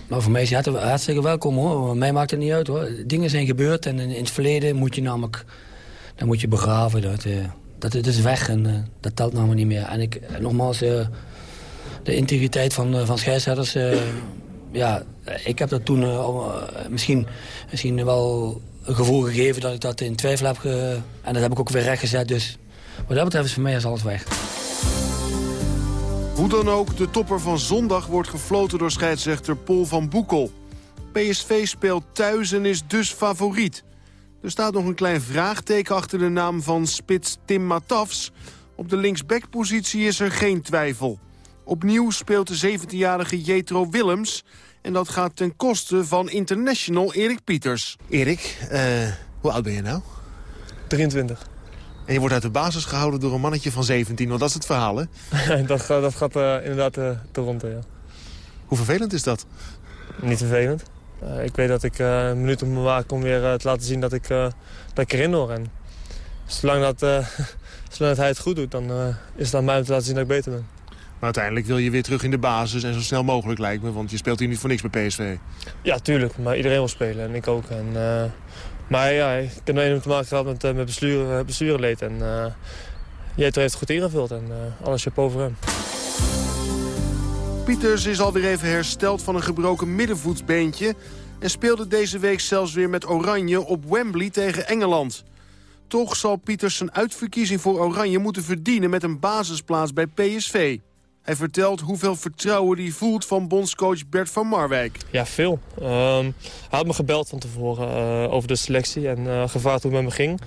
maar voor mij is hij hartstikke welkom hoor. Mij maakt het niet uit hoor. Dingen zijn gebeurd en in, het verleden moet je namelijk, dan moet je begraven. Dat, dat het is weg en dat telt namelijk niet meer. En ik, nogmaals, de integriteit van, van scheidsrechters, ja, ik heb dat toen misschien, misschien wel een gevoel gegeven dat ik dat in twijfel heb. En dat heb ik ook weer rechtgezet. Dus wat dat betreft is voor mij is alles weg. Hoe dan ook, de topper van zondag wordt gefloten door scheidsrechter Paul van Boekel. PSV speelt thuis en is dus favoriet. Er staat nog een klein vraagteken achter de naam van spits Tim Matafs. Op de linksbackpositie is er geen twijfel. Opnieuw speelt de 17-jarige Jetro Willems... En dat gaat ten koste van international Erik Pieters. Erik, uh, hoe oud ben je nou? 23. En je wordt uit de basis gehouden door een mannetje van 17, want dat is het verhaal, hè? dat, dat gaat uh, inderdaad uh, te rond, ja. Hoe vervelend is dat? Niet vervelend. ik weet dat ik een minuut op me waak om weer te laten zien dat ik, dat ik erin hoor. En zolang, dat, zolang dat hij het goed doet, dan is het aan mij om te laten zien dat ik beter ben. Maar uiteindelijk wil je weer terug in de basis en zo snel mogelijk lijkt me. Want je speelt hier niet voor niks bij PSV. Ja, tuurlijk. Maar iedereen wil spelen en ik ook. En, maar ja, ik heb nog één te maken gehad met, uh, met bestuur, bestuurleed. En uh, Jeter heeft goed ingevuld en alles je over hem. Pieters is alweer even hersteld van een gebroken middenvoetsbeentje... en speelde deze week zelfs weer met Oranje op Wembley tegen Engeland. Toch zal Pieters zijn uitverkiezing voor Oranje moeten verdienen... met een basisplaats bij PSV. Hij vertelt hoeveel vertrouwen hij voelt van bondscoach Bert van Marwijk. Ja, veel. Um, hij had me gebeld van tevoren uh, over de selectie en uh, gevraagd hoe het met me ging.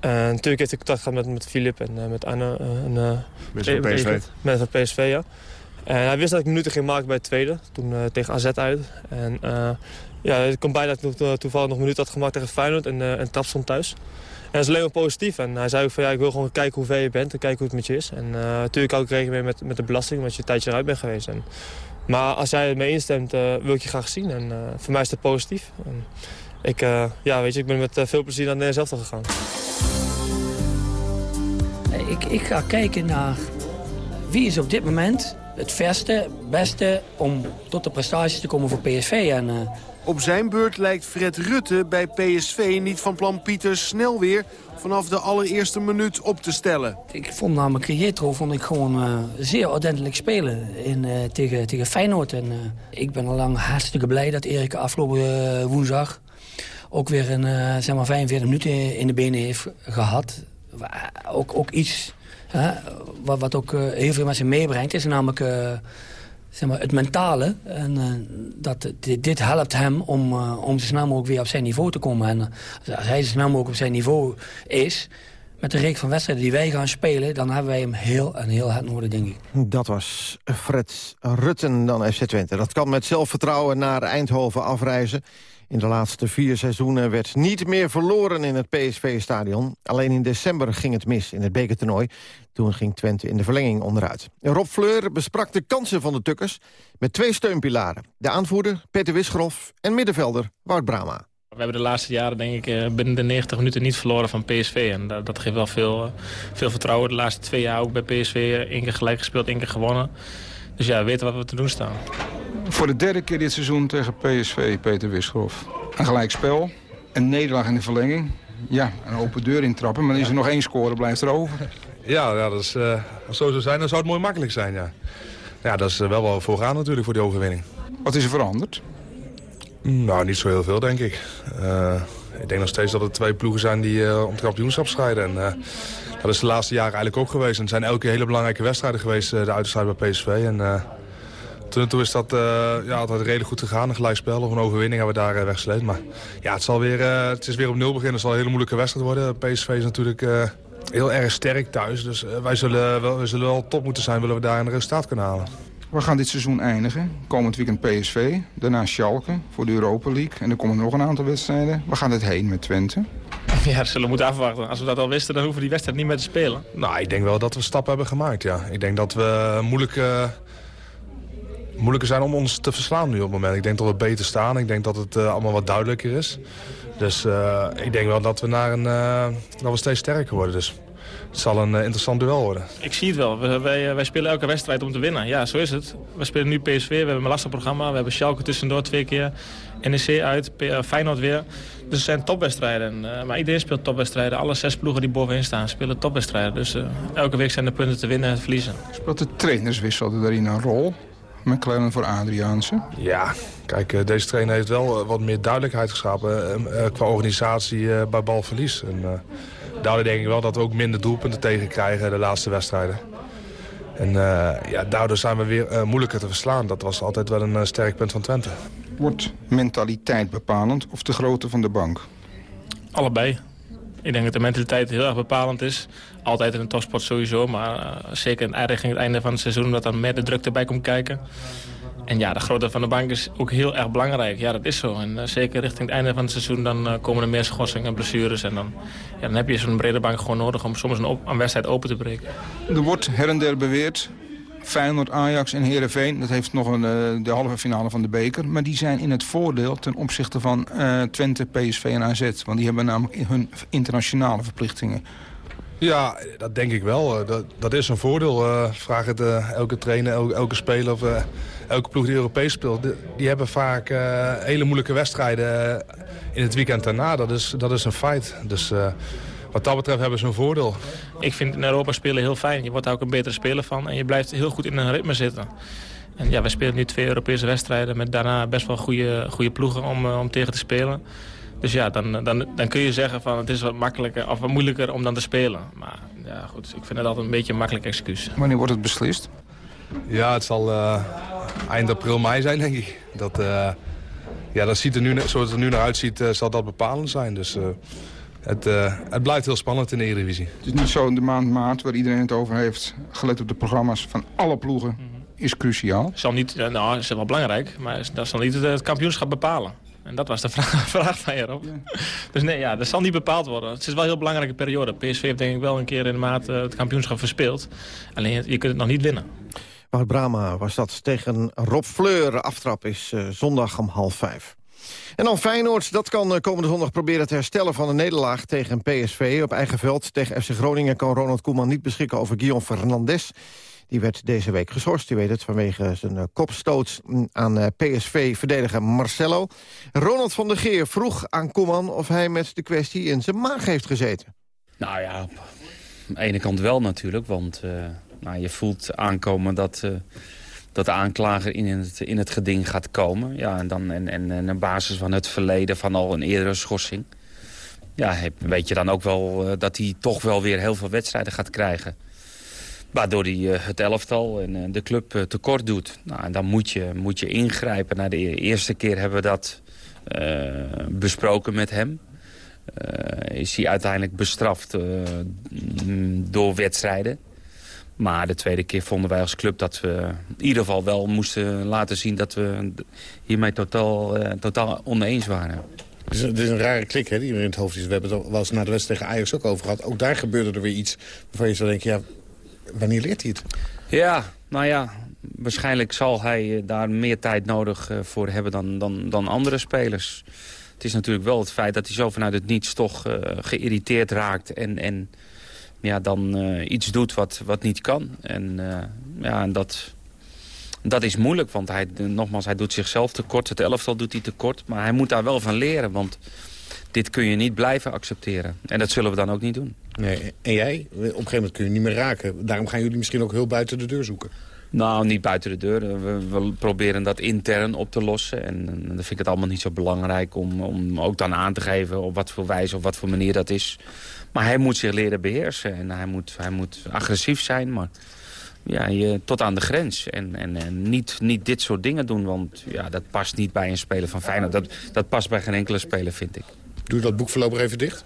En natuurlijk heeft hij contact gehad met, met Filip en uh, met Anne. en, met van PSV? Met van PSV, ja. En hij wist dat ik minuten ging maken bij het tweede, toen tegen AZ uit. En ja, het komt bij dat ik toevallig nog een minuut had gemaakt tegen Feyenoord en, en Tap stond thuis. Dat is alleen maar positief. En hij zei ook van ja, ik wil gewoon kijken hoe ver je bent en kijken hoe het met je is. En uh, natuurlijk ook rekening mee met, met de belasting, omdat je een tijdje eruit bent geweest. En, maar als jij het mee instemt, uh, wil ik je graag zien. En uh, voor mij is het positief. Ik, ja, weet je, ik ben met veel plezier naar Nederland zelf gegaan. Ik, ik ga kijken naar wie is op dit moment het verste, beste om tot de prestaties te komen voor PSV. En, op zijn beurt lijkt Fred Rutte bij PSV niet van plan Pieter snel weer vanaf de allereerste minuut op te stellen. Ik vond namelijk Jetro vond ik gewoon uh, zeer ordentelijk spelen in, uh, tegen, tegen Feyenoord. En, ik ben al lang hartstikke blij dat Erik afgelopen woensdag ook weer een zeg maar 45 minuten in de benen heeft gehad. Ook, ook iets wat, wat ook heel veel mensen meebrengt is namelijk zeg maar, het mentale. En uh, dat, dit, dit, helpt hem om, om zo snel mogelijk weer op zijn niveau te komen. En als hij zo snel mogelijk op zijn niveau is... met de reeks van wedstrijden die wij gaan spelen... dan hebben wij hem heel en heel hard nodig, denk ik. Dat was Fred Rutten dan FC Twente. Dat kan met zelfvertrouwen naar Eindhoven afreizen. In de laatste vier seizoenen werd niet meer verloren in het PSV-stadion. Alleen in december ging het mis in het bekertoernooi. Toen ging Twente in de verlenging onderuit. Rob Fleur besprak de kansen van de Tukkers met twee steunpilaren. De aanvoerder Peter Wisgrof en middenvelder Wout Brama. We hebben de laatste jaren denk ik eh, binnen de 90 minuten niet verloren van PSV. En dat, dat geeft wel veel, eh, veel vertrouwen. De laatste twee jaar ook bij PSV eh, één keer gelijk gespeeld, één keer gewonnen. Dus ja, we weten wat we te doen staan. Voor de derde keer dit seizoen tegen PSV, Peter Wisgrof. Een gelijkspel, een nederlaag in de verlenging. Ja, een open deur intrappen, maar dan is er nog één score, blijft er over. Ja, ja dat is, uh, als het zo zou zijn, dan zou het mooi makkelijk zijn, ja. Ja, dat is wel wel voorgaan natuurlijk voor die overwinning. Wat is er veranderd? Nou, niet zo heel veel, denk ik. Uh, ik denk nog steeds dat er twee ploegen zijn die uh, om het kampioenschap strijden. En, uh, dat is de laatste jaren eigenlijk ook geweest. En het zijn elke keer hele belangrijke wedstrijden geweest, de uitstrijd bij PSV. En tot nu toe is dat ja, altijd redelijk goed gegaan. Een gelijkspel of een overwinning hebben we daar weggesleept. Maar ja, het, zal weer, het is weer op nul beginnen. Het zal een hele moeilijke wedstrijd worden. PSV is natuurlijk heel erg sterk thuis. Dus wij, zullen wel, zullen wel top moeten zijn, willen we daar een resultaat kunnen halen. We gaan dit seizoen eindigen. Komend weekend PSV, daarna Schalke voor de Europa League. En dan komen er nog een aantal wedstrijden. Waar gaat het heen met Twente? Ja, dat zullen we moeten afwachten. Als we dat al wisten, dan hoeven we die wedstrijd niet meer te spelen. Nou, ik denk wel dat we stappen hebben gemaakt, ja. Ik denk dat we moeilijke, moeilijker zijn om ons te verslaan nu op het moment. Ik denk dat we beter staan. Ik denk dat het uh, allemaal wat duidelijker is. Dus uh, ik denk wel dat we, naar een, uh, dat we steeds sterker worden. Dus het zal een uh, interessant duel worden. Ik zie het wel. We, wij, wij, spelen elke wedstrijd om te winnen. Ja, zo is het. We spelen nu PSV, we hebben een lastig programma. We hebben Schalke tussendoor twee keer. NEC uit, P Feyenoord weer. Dus het zijn topwedstrijden. Uh, maar iedereen speelt topwedstrijden. Alle zes ploegen die bovenin staan spelen topwedstrijden. Dus uh, elke week zijn de punten te winnen en te verliezen. Speelt de trainerswissel daarin een rol? McLaren voor Adriaanse? Ja, kijk, deze trainer heeft wel wat meer duidelijkheid geschapen... qua organisatie bij balverlies. En, daardoor denk ik wel dat we ook minder doelpunten tegen krijgen de laatste wedstrijden. En uh, ja, daardoor zijn we weer uh, moeilijker te verslaan. Dat was altijd wel een uh, sterk punt van Twente. Wordt mentaliteit bepalend of de grootte van de bank? Allebei. Ik denk dat de mentaliteit heel erg bepalend is. Altijd in een topsport sowieso, maar zeker richting het einde van het seizoen... omdat dan meer de druk erbij komt kijken. En ja, de grootte van de bank is ook heel erg belangrijk. Ja, dat is zo. En uh, zeker richting het einde van het seizoen dan uh, komen er meer schorsingen en blessures. En dan, ja, dan heb je zo'n brede bank gewoon nodig om soms een, een, wedstrijd open te breken. Er wordt her en der beweerd. Feyenoord, Ajax en Heerenveen, dat heeft nog een, uh, de halve finale van de beker. Maar die zijn in het voordeel ten opzichte van Twente, PSV en AZ. Want die hebben namelijk hun internationale verplichtingen. Ja, dat denk ik wel. Dat, dat is een voordeel. Vraag het elke trainer, elke, speler of elke ploeg die Europees speelt. Die, die hebben vaak hele moeilijke wedstrijden in het weekend daarna. Dat is, dat is een feit. Dus wat dat betreft hebben ze een voordeel. Ik vind in Europa spelen heel fijn. Je wordt daar ook een betere speler van. En je blijft heel goed in een ritme zitten. En ja, wij spelen nu twee Europese wedstrijden met daarna best wel goede, goede ploegen om, om tegen te spelen. Dus ja, dan, dan, dan kun je zeggen van het is wat makkelijker of wat moeilijker om dan te spelen. Maar ja, goed, ik vind het altijd een beetje een makkelijk excuus. Wanneer wordt het beslist? Ja, het zal uh, eind april, mei zijn, denk ik. Dat, uh, ja, dat ziet er nu, zoals het er nu naar uitziet, uh, zal dat bepalend zijn. Dus het, het blijft heel spannend in de Eredivisie. Het is niet zo in de maand maart, waar iedereen het over heeft... gelet op de programma's van alle ploegen, mm -hmm. is cruciaal. Zal niet, nou, is wel belangrijk, maar dat zal niet het, het kampioenschap bepalen. En dat was de vraag, vraag van je, Rob. Ja. Dus nee, ja, dat zal niet bepaald worden. Het is wel een heel belangrijke periode. PSV heeft denk ik wel een keer in de maat uh, het kampioenschap verspeeld. Alleen je kunt het nog niet winnen. Wout Brama was dat tegen Rob Fleur. Aftrap is uh, zondag om half vijf. En dan Feyenoord, dat kan uh, komende zondag proberen te herstellen van een nederlaag tegen PSV. Op eigen veld tegen FC Groningen kan Ronald Koeman niet beschikken over Guillaume Fernandes. Die werd deze week geschorst, u weet het, vanwege zijn uh, kopstoot aan uh, PSV-verdediger Marcelo. Ronald van der Geer vroeg aan Koeman of hij met de kwestie in zijn maag heeft gezeten. Nou ja, op de ene kant wel natuurlijk, want nou, je voelt aankomen dat, dat de aanklager in het, in het geding gaat komen. Ja, en, dan, en, en, en op basis van het verleden van al een eerdere schorsing... Ja, weet je dan ook wel dat hij toch wel weer heel veel wedstrijden gaat krijgen. Waardoor hij het elftal en de club tekort doet. Nou, en dan moet je, moet je ingrijpen. Na de eerste keer hebben we dat besproken met hem. eh, is hij uiteindelijk bestraft eh, door wedstrijden. Maar de tweede keer vonden wij als club dat we in ieder geval wel moesten laten zien... dat we hiermee totaal, uh, totaal oneens waren. Het is, het is, een rare klik hè, die er in het hoofd is. We hebben het wel eens na de wedstrijd tegen Ajax ook over gehad. Ook daar gebeurde er weer iets waarvan je zou denken... ja, wanneer leert hij het? Ja, nou ja, waarschijnlijk zal hij daar meer tijd nodig voor hebben dan, dan, dan andere spelers. Het is natuurlijk wel het feit dat hij zo vanuit het niets toch uh, geïrriteerd raakt... en, en ja, dan uh, iets doet wat, wat niet kan. En uh, ja, dat, dat is moeilijk, want hij, nogmaals, hij doet zichzelf tekort. Het elftal doet hij tekort, maar hij moet daar wel van leren. Want dit kun je niet blijven accepteren. En dat zullen we dan ook niet doen. Nee, en jij? Op een gegeven moment kun je niet meer raken. Daarom gaan jullie misschien ook heel buiten de deur zoeken. Nou, niet buiten de deur. We, we, proberen dat intern op te lossen. En, en dan vind ik het allemaal niet zo belangrijk om, om ook dan aan te geven... op wat voor wijze of wat voor manier dat is. Maar hij moet zich leren beheersen. En hij moet, hij moet agressief zijn, maar ja, je, tot aan de grens. En, en, en niet, niet dit soort dingen doen, want ja, dat past niet bij een speler van Feyenoord. Dat, dat past bij geen enkele speler, vind ik. Doe je dat boek voorlopig even dicht?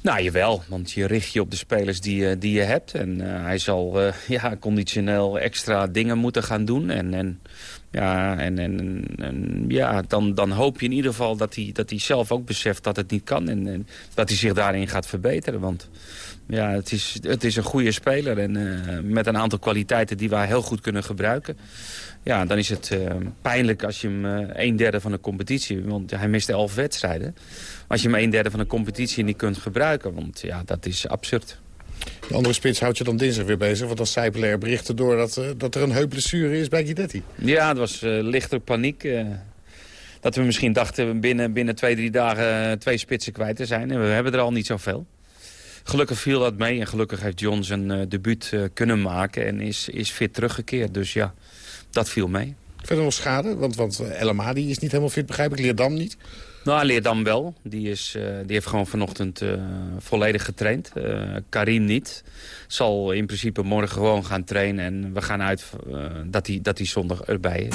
Nou, jawel, want je richt je op de spelers die, die je hebt. En uh, hij zal uh, ja, conditioneel extra dingen moeten gaan doen. En, en, ja, en, en, en, ja, dan, dan hoop je in ieder geval dat hij, dat hij zelf ook beseft dat het niet kan. En, dat hij zich daarin gaat verbeteren. Want ja, het, is, het is een goede speler en uh, met een aantal kwaliteiten die wij heel goed kunnen gebruiken. Ja, dan is het uh, pijnlijk als je hem uh, een derde van de competitie... want hij miste elf wedstrijden. Als je hem een derde van de competitie niet kunt gebruiken. Want ja, dat is absurd. De andere spits houdt je dan dinsdag weer bezig. Want dan sijpelen er berichten door dat, uh, dat er een heupblessure is bij Guidetti. Ja, het was uh, lichter paniek. Uh, dat we misschien dachten binnen, binnen twee, drie dagen twee spitsen kwijt te zijn. En we hebben er al niet zoveel. Gelukkig viel dat mee en gelukkig heeft John zijn debuut kunnen maken. En is, is fit teruggekeerd. Dus ja, dat viel mee. Verder nog schade? Want, want El Amadi is niet helemaal fit, begrijp ik. Leerdam niet. Nou, Leerdam wel. Die, is, uh, die heeft gewoon vanochtend uh, volledig getraind. Uh, Karim niet. Zal in principe morgen gewoon gaan trainen. En we gaan uit dat hij dat zondag erbij is.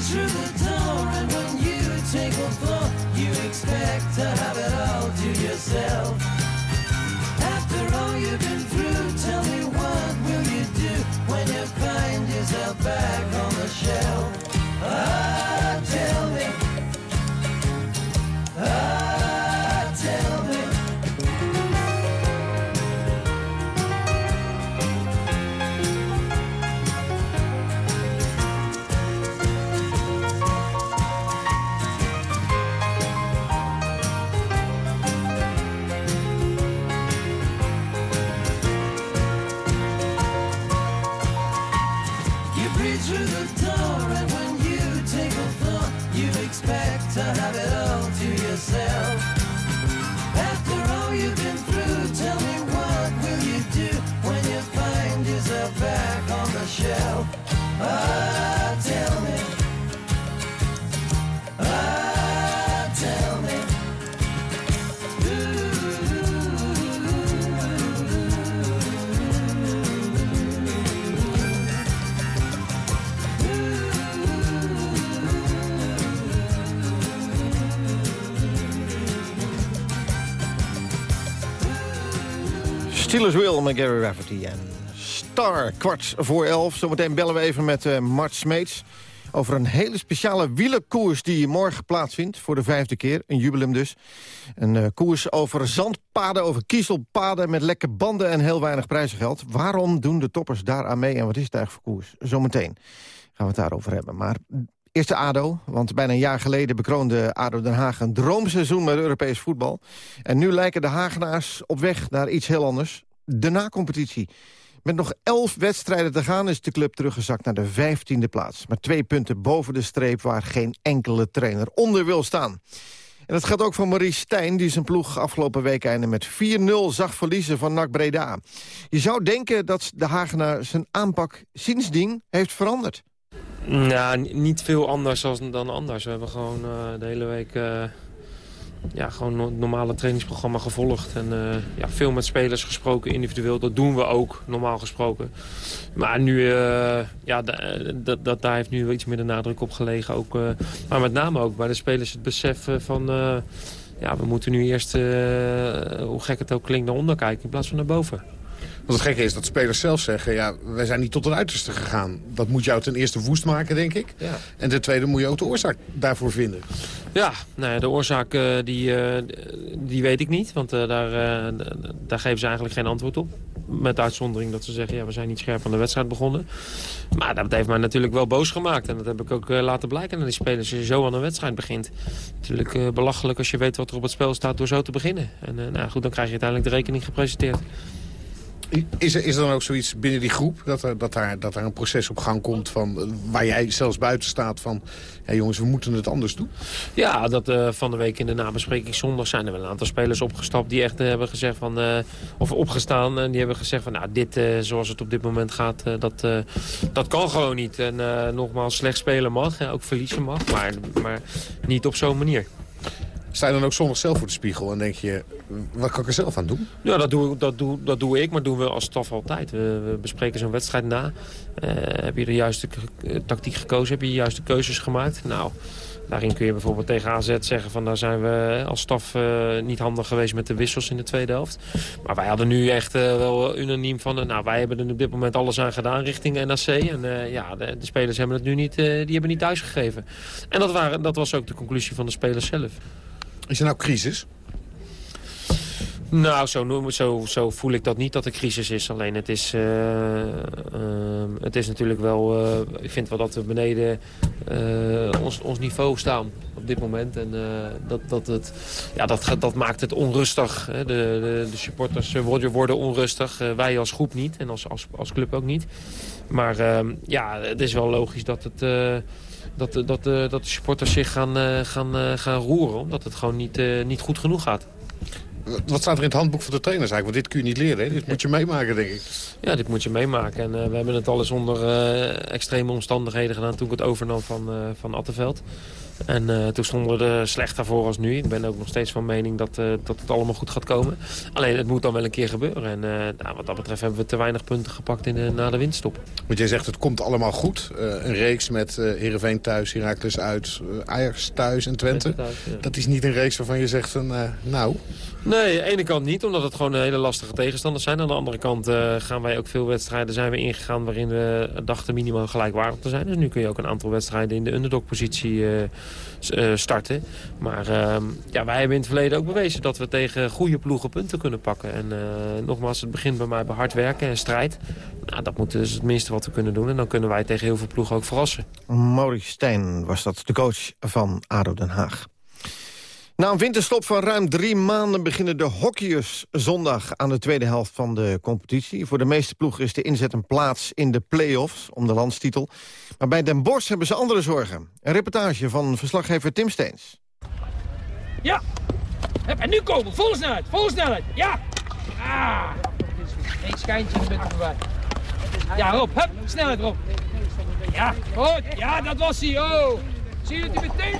Through the door, and when you take a floor, you expect to have it all to yourself. Steelers Will met Gary Rafferty en Star, kwart voor elf. Zometeen bellen we even met uh, Mart Smeets over een hele speciale wielerkoers die morgen plaatsvindt. Voor de vijfde keer, een jubileum dus. Een uh, koers over zandpaden, over kiezelpaden met lekke banden en heel weinig prijzengeld. Waarom doen de toppers daar aan mee en wat is het eigenlijk voor koers? Zometeen gaan we het daarover hebben. Maar Eerst de ADO, want bijna een jaar geleden bekroonde ADO Den Haag... een droomseizoen met Europees voetbal. En nu lijken de Hagenaars op weg naar iets heel anders. De na-competitie. Met nog elf wedstrijden te gaan is de club teruggezakt naar de vijftiende plaats. Maar twee punten boven de streep waar geen enkele trainer onder wil staan. En dat gaat ook voor Maurice Stijn, die zijn ploeg afgelopen week einde met 4-0 zag verliezen van NAC Breda. Je zou denken dat de Hagenaar zijn aanpak sindsdien heeft veranderd. Ja, niet veel anders dan anders. We hebben gewoon uh, de hele week uh, ja, gewoon het normale trainingsprogramma gevolgd. En uh, ja, veel met spelers gesproken, individueel. Dat doen we ook, normaal gesproken. Maar nu, ja, dat, daar heeft nu iets meer de nadruk op gelegen. Ook, maar met name ook bij de spelers het besef van... ja, we moeten nu eerst, hoe gek het ook klinkt, naar onder kijken in plaats van naar boven. Want het gekke is dat spelers zelf zeggen... ja, wij zijn niet tot het uiterste gegaan. Dat moet jou ten eerste woest maken, denk ik. Ja. En ten tweede moet je ook de oorzaak daarvoor vinden. Ja, nou de oorzaak uh, die, uh, die weet ik niet. Want uh, daar, daar geven ze eigenlijk geen antwoord op. Met uitzondering dat ze zeggen... ja, we zijn niet scherp aan de wedstrijd begonnen. Maar dat heeft mij natuurlijk wel boos gemaakt. En dat heb ik ook laten blijken aan die spelers. Als je zo aan een wedstrijd begint. Natuurlijk belachelijk als je weet wat er op het spel staat door zo te beginnen. En nou goed, dan krijg je uiteindelijk de rekening gepresenteerd. Is er, is dan ook zoiets binnen die groep dat er, dat, daar, dat daar een proces op gang komt... Van, waar jij zelfs buiten staat van... Hey jongens, we moeten het anders doen? Ja, dat, uh, van de week in de nabespreking zondag zijn er wel een aantal spelers opgestapt... die echt uh, hebben gezegd van... Of opgestaan en die hebben gezegd van... nou, dit zoals het op dit moment gaat, dat, dat kan gewoon niet. En nogmaals, slecht spelen mag, ook verliezen mag. Maar, maar niet op zo'n manier. Je dan ook zondag zelf voor de spiegel en denk je, wat kan ik er zelf aan doen? Ja, dat doe, dat doe, dat doe ik, maar doen we als staf altijd. We, bespreken zo'n wedstrijd na. Uh, heb je de juiste tactiek gekozen? Heb je de juiste keuzes gemaakt? Nou, daarin kun je bijvoorbeeld tegen AZ zeggen van daar zijn we als staf uh, niet handig geweest met de wissels in de tweede helft. Maar wij hadden nu echt uh, wel unaniem van, nou wij hebben er op dit moment alles aan gedaan richting NAC. En ja, de, de, spelers hebben het nu niet, die hebben niet thuisgegeven. En dat, waren, dat was ook de conclusie van de spelers zelf. Is er nou crisis? Nou, zo, zo, zo voel ik dat niet dat er crisis is. Alleen het is, uh, uh, het is natuurlijk wel... Uh, ik vind wel dat we beneden ons, ons niveau staan op dit moment. En dat, dat, het, ja, dat, dat maakt het onrustig. Hè. De, de, de, supporters worden, worden onrustig. wij als groep niet en als, als, als club ook niet. Maar ja, het is wel logisch dat het dat, dat, dat, dat de supporters zich gaan, uh, gaan, uh, gaan roeren. Omdat het gewoon niet, uh, niet goed genoeg gaat. Wat staat er in het handboek van de trainers eigenlijk? Want dit kun je niet leren, hè? Dit moet je meemaken, denk ik. Ja, dit moet je meemaken. En we hebben het alles onder extreme omstandigheden gedaan... toen ik het overnam van, van Attenveld. En uh, toen stonden we er slechter voor als nu. Ik ben ook nog steeds van mening dat, uh, dat het allemaal goed gaat komen. Alleen het moet dan wel een keer gebeuren. En uh, nou, wat dat betreft hebben we te weinig punten gepakt in de, na de winststop. Want jij zegt het komt allemaal goed. een reeks met uh, Heerenveen thuis, Heracles uit, Ajax thuis en Twente. Thuis, ja. Dat is niet een reeks waarvan je zegt van nou... Nee, aan de ene kant niet, omdat het gewoon hele lastige tegenstanders zijn. Aan de andere kant gaan wij ook veel wedstrijden zijn we ingegaan... waarin we dachten minimaal gelijkwaardig te zijn. Dus nu kun je ook een aantal wedstrijden in de underdog-positie uh, starten. Maar uh, ja, wij hebben in het verleden ook bewezen dat we tegen goede ploegen punten kunnen pakken. En uh, nogmaals, het begint bij mij bij hard werken en strijd. Nou, dat moet dus het minste wat we kunnen doen. En dan kunnen wij tegen heel veel ploegen ook verrassen. Maurice Stijn was dat, de coach van ADO Den Haag. Na een winterstop van ruim drie maanden beginnen de hockeyers zondag aan de tweede helft van de competitie. Voor de meeste ploegen is de inzet een plaats in de play-offs om de landstitel. Maar bij Den Bosch hebben ze andere zorgen. Een reportage van verslaggever Tim Steens. Ja, en nu komen, volle snelheid, volle snelheid, ja. Ah, Eén schijntje met erbij. Ja, Rob, hup, snelheid Rob. Ja, goed, ja, dat was hij, oh. Meteen?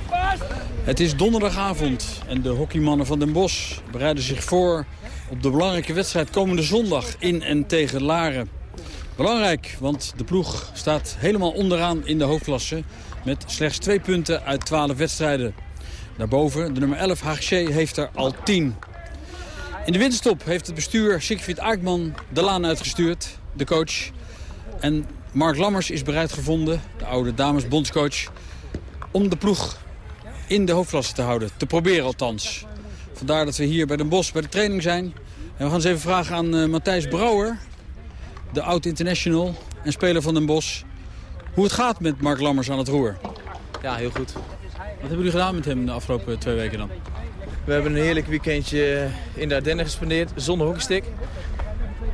Het is donderdagavond en de hockeymannen van Den Bosch bereiden zich voor op de belangrijke wedstrijd komende zondag in en tegen Laren. Belangrijk, want de ploeg staat helemaal onderaan in de hoofdklasse met slechts twee punten uit 12 wedstrijden. Daarboven, de nummer 11 HGC heeft er al 10. In de winterstop heeft het bestuur Siegfried Aakman de laan uitgestuurd, de coach. En Mark Lammers is bereid gevonden, de oude damesbondscoach... om de ploeg in de hoofdklasse te houden. Te proberen althans. Vandaar dat we hier bij Den Bosch bij de training zijn. En we gaan eens even vragen aan uh, Matthijs Brouwer... de oud-international en speler van Den Bosch... hoe het gaat met Mark Lammers aan het roer. Ja, heel goed. Wat hebben jullie gedaan met hem de afgelopen twee weken dan? We hebben een heerlijk weekendje in de Ardennen gespendeerd, zonder hockeystick.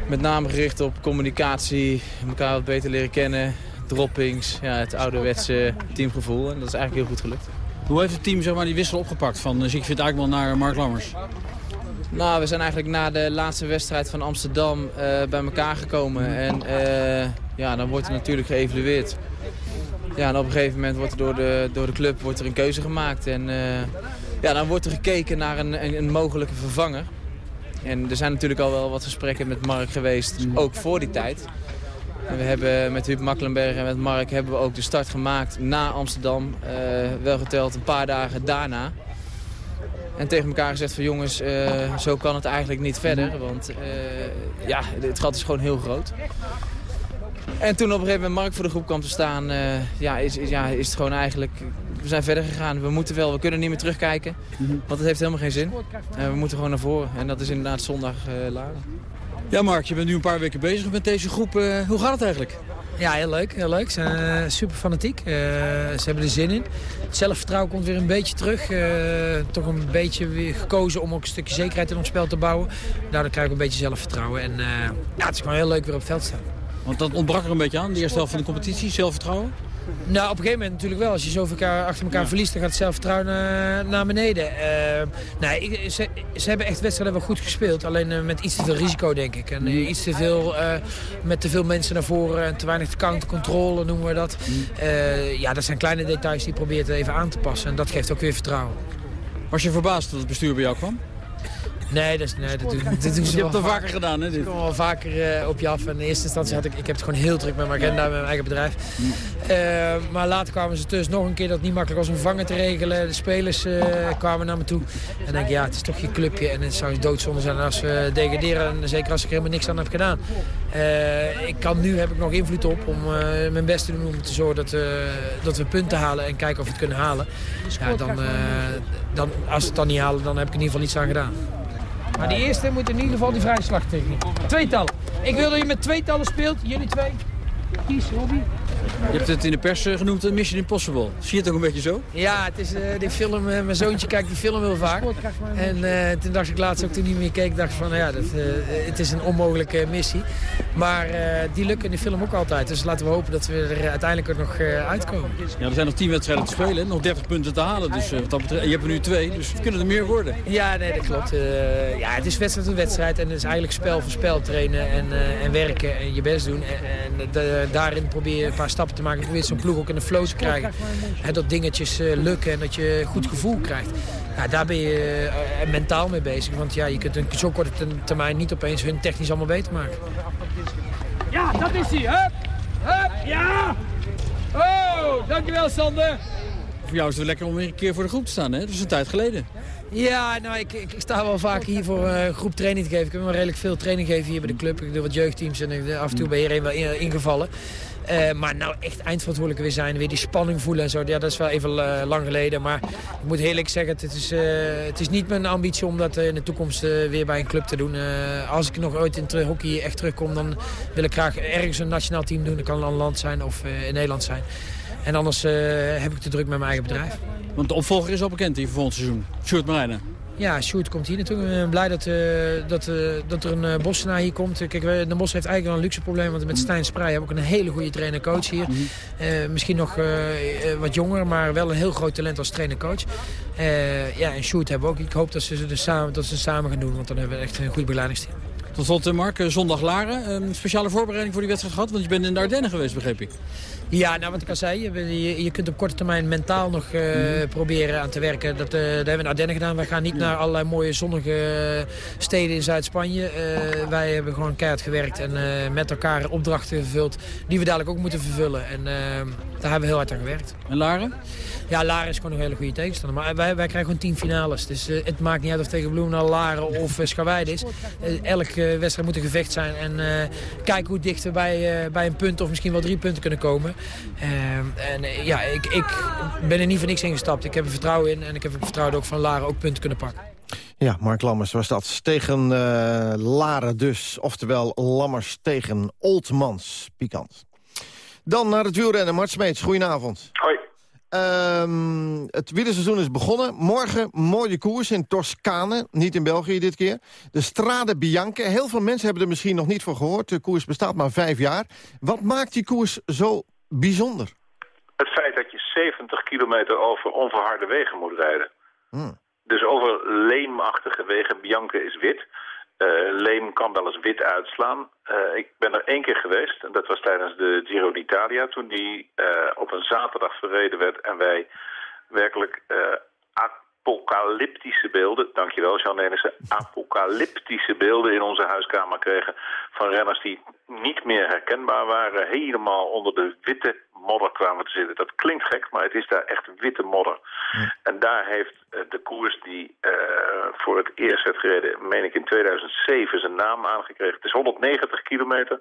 Met name gericht op communicatie, elkaar wat beter leren kennen, droppings, ja, het ouderwetse teamgevoel. En dat is eigenlijk heel goed gelukt. Hoe heeft het team zeg maar, die wissel opgepakt van eh, Siegfried Eikman naar Mark Lammers? Nou, we zijn eigenlijk na de laatste wedstrijd van Amsterdam uh, bij elkaar gekomen. En uh, ja, dan wordt er natuurlijk geëvalueerd. Ja, en op een gegeven moment wordt er door de, door de club wordt er een keuze gemaakt. En uh, ja, dan wordt er gekeken naar een, een, een, mogelijke vervanger. En er zijn natuurlijk al wel wat gesprekken met Mark geweest, ook voor die tijd. En we hebben met Huub Makkelenberg en met Mark hebben we ook de start gemaakt na Amsterdam. wel geteld een paar dagen daarna. En tegen elkaar gezegd van jongens, uh, zo kan het eigenlijk niet verder. Want uh, ja, het gat is gewoon heel groot. En toen op een gegeven moment Mark voor de groep kwam te staan, uh, ja, is, is, ja, is het gewoon eigenlijk... We zijn verder gegaan. We moeten wel, we kunnen niet meer terugkijken. Want het heeft helemaal geen zin. we moeten gewoon naar voren. En dat is inderdaad zondag laden. Ja Mark, je bent nu een paar weken bezig met deze groep. hoe gaat het eigenlijk? Ja, heel leuk. Heel leuk. Ze zijn uh, super fanatiek. Uh, ze hebben er zin in. Het zelfvertrouwen komt weer een beetje terug. Toch een beetje weer gekozen om ook een stukje zekerheid in ons spel te bouwen. Daardoor krijg ik een beetje zelfvertrouwen. En ja, het is gewoon heel leuk weer op het veld staan. Want dat ontbrak er een beetje aan, de eerste helft van de competitie, zelfvertrouwen? Nou, op een gegeven moment natuurlijk wel. Als je zoveel elkaar, achter elkaar ja. verliest, dan gaat het zelfvertrouwen naar, naar beneden. Uh, nee, ze, ze, hebben echt wedstrijden wel goed gespeeld. Alleen uh, met iets te veel risico, denk ik. En uh, iets te veel, met te veel mensen naar voren en te weinig countercontrole, noemen we dat. ja, dat zijn kleine details die je probeert even aan te passen. En dat geeft ook weer vertrouwen. Was je verbaasd dat het bestuur bij jou kwam? Nee, dat, is, nee, dat, doen, dat doen ze Je hebt het al vaker gedaan, hè? Dit? komen wel vaker uh, op je af. In eerste instantie had ik, ik heb het gewoon heel druk met mijn agenda, met mijn eigen bedrijf. Uh, maar later kwamen ze dus nog een keer dat het niet makkelijk was om vangen te regelen. De spelers uh, kwamen naar me toe. En denk ik, ja, het is toch je clubje. En het zou doodzonde zijn als we degraderen. En zeker als ik er helemaal niks aan heb gedaan. ik kan nu, heb ik nog invloed op om mijn best te doen om te zorgen dat, dat we punten halen. En kijken of we het kunnen halen. Ja, dan, dan, als we het dan niet halen, dan heb ik in ieder geval iets aan gedaan. Maar die eerste moet in ieder geval die vrije slagtechniek. Tweetallen. Ik wil dat je met tweetallen speelt. Jullie twee. Kies, Robbie. Je hebt het in de pers genoemd Mission Impossible. Zie je het ook een beetje zo? Ja, het is uh, die film, uh, mijn zoontje kijkt die film heel vaak. En uh, toen dacht ik laatst ook toen hij meer keek, dacht ik van ja, dat, het is een onmogelijke missie. Maar die lukken in de film ook altijd. Dus laten we hopen dat we er uiteindelijk ook nog uitkomen. Ja, er zijn nog 10 wedstrijden te spelen, nog 30 punten te halen. Dus wat dat betreft, je hebt er nu twee, dus het kunnen er meer worden. Ja, nee, dat klopt. ja, het is wedstrijd voor wedstrijd en het is eigenlijk spel voor spel trainen en, en werken en je best doen. En, en daarin probeer je een paar stappen te maken. Probeer zo'n ploeg ook in de flow te krijgen. Dat dingetjes uh, lukken en dat je een goed gevoel krijgt. Ja, daar ben je uh, mentaal mee bezig. Want ja, je kunt een zo korte termijn niet opeens hun technisch allemaal beter maken. Ja, dat is hij. Hup, hup, ja. Oh, dankjewel Sander. Voor jou is het lekker om weer een keer voor de groep te staan, hè? Dat is een tijd geleden. Ja, nou, ik, ik, sta wel vaak hier voor een uh, groep training te geven. Ik heb wel redelijk veel training gegeven hier bij de club. Ik doe wat jeugdteams en ik, af en toe ben je wel ingevallen. Uh, maar nou echt eindverantwoordelijk weer zijn, weer die spanning voelen en zo. Ja, dat is wel even uh, lang geleden. Maar ik moet eerlijk zeggen, het is, uh, het is niet mijn ambitie om dat in de toekomst weer bij een club te doen. als ik nog ooit in hockey echt terugkom, dan wil ik graag ergens een nationaal team doen. Dat kan een land zijn of in Nederland zijn. En anders heb ik te druk met mijn eigen bedrijf. Want de opvolger is al bekend hier voor volgend seizoen. Sjoerd Marijnen. Ja, Sjoerd komt hier naartoe. Ik ben blij dat, uh, dat, uh, dat er een uh, Bossenaar hier komt. Kijk, De Bos heeft eigenlijk wel een luxe probleem. Want met Stijn Sprij hebben we ook een hele goede trainer-coach hier. Mm misschien nog wat jonger, maar wel een heel groot talent als trainer-coach. ja, en Sjoerd hebben we ook. Ik hoop dat ze, dus samen, dat ze samen gaan doen. Want dan hebben we echt een goed begeleidingsteam. Tot slot, Mark, zondag Laren. Een speciale voorbereiding voor die wedstrijd gehad? Want je bent in de Ardennen geweest, begreep ik. Ja, nou wat ik al zei, je, je kunt op korte termijn mentaal nog uh, mm. proberen aan te werken. Dat, uh, dat hebben we in Ardennen gedaan. Wij gaan niet naar allerlei mooie zonnige steden in Zuid-Spanje. Uh, wij hebben gewoon keihard gewerkt en met elkaar opdrachten vervuld die we dadelijk ook moeten vervullen. En Daar hebben we heel hard aan gewerkt. En Laren? Ja, Laren is gewoon een hele goede tegenstander. Maar wij, wij krijgen gewoon tien finales. Dus het maakt niet uit of tegen Bloemendaal, Laren of Scharweide is. Elke wedstrijd moet een gevecht zijn. En kijken hoe dicht we bij, bij een punt of misschien wel drie punten kunnen komen. En ja, ik, ik ben er niet voor niks ingestapt. Ik heb er vertrouwen in. En ik heb het vertrouwen ook van Laren ook punten kunnen pakken. Ja, Mark Lammers was dat. Tegen uh, Laren dus. Oftewel Lammers tegen Oldmans. Pikant. Dan naar het wielrennen. Mart Smeets, goedenavond. Hoi. Um, het wielerseizoen is begonnen. Morgen mooie koers in Toscane. Niet in België dit keer. De Strade Bianche. Heel veel mensen hebben er misschien nog niet van gehoord. De koers bestaat maar vijf jaar. Wat maakt die koers zo bijzonder? Het feit dat je 70 kilometer over onverharde wegen moet rijden. Hmm. Dus over leemachtige wegen. Bianche is wit. Uh, leem kan wel eens wit uitslaan. Uh, ik ben er één keer geweest. En dat was tijdens de Giro d'Italia. Toen die uh, op een zaterdag verreden werd. En wij werkelijk apocalyptische beelden, dankjewel Jan Nenissen, apocalyptische beelden in onze huiskamer kregen van renners die niet meer herkenbaar waren, helemaal onder de witte modder kwamen te zitten. Dat klinkt gek, maar het is daar echt witte modder. En daar heeft uh, de koers die uh, voor het eerst werd gereden, meen ik in 2007, zijn naam aangekregen. Het is 190 kilometer.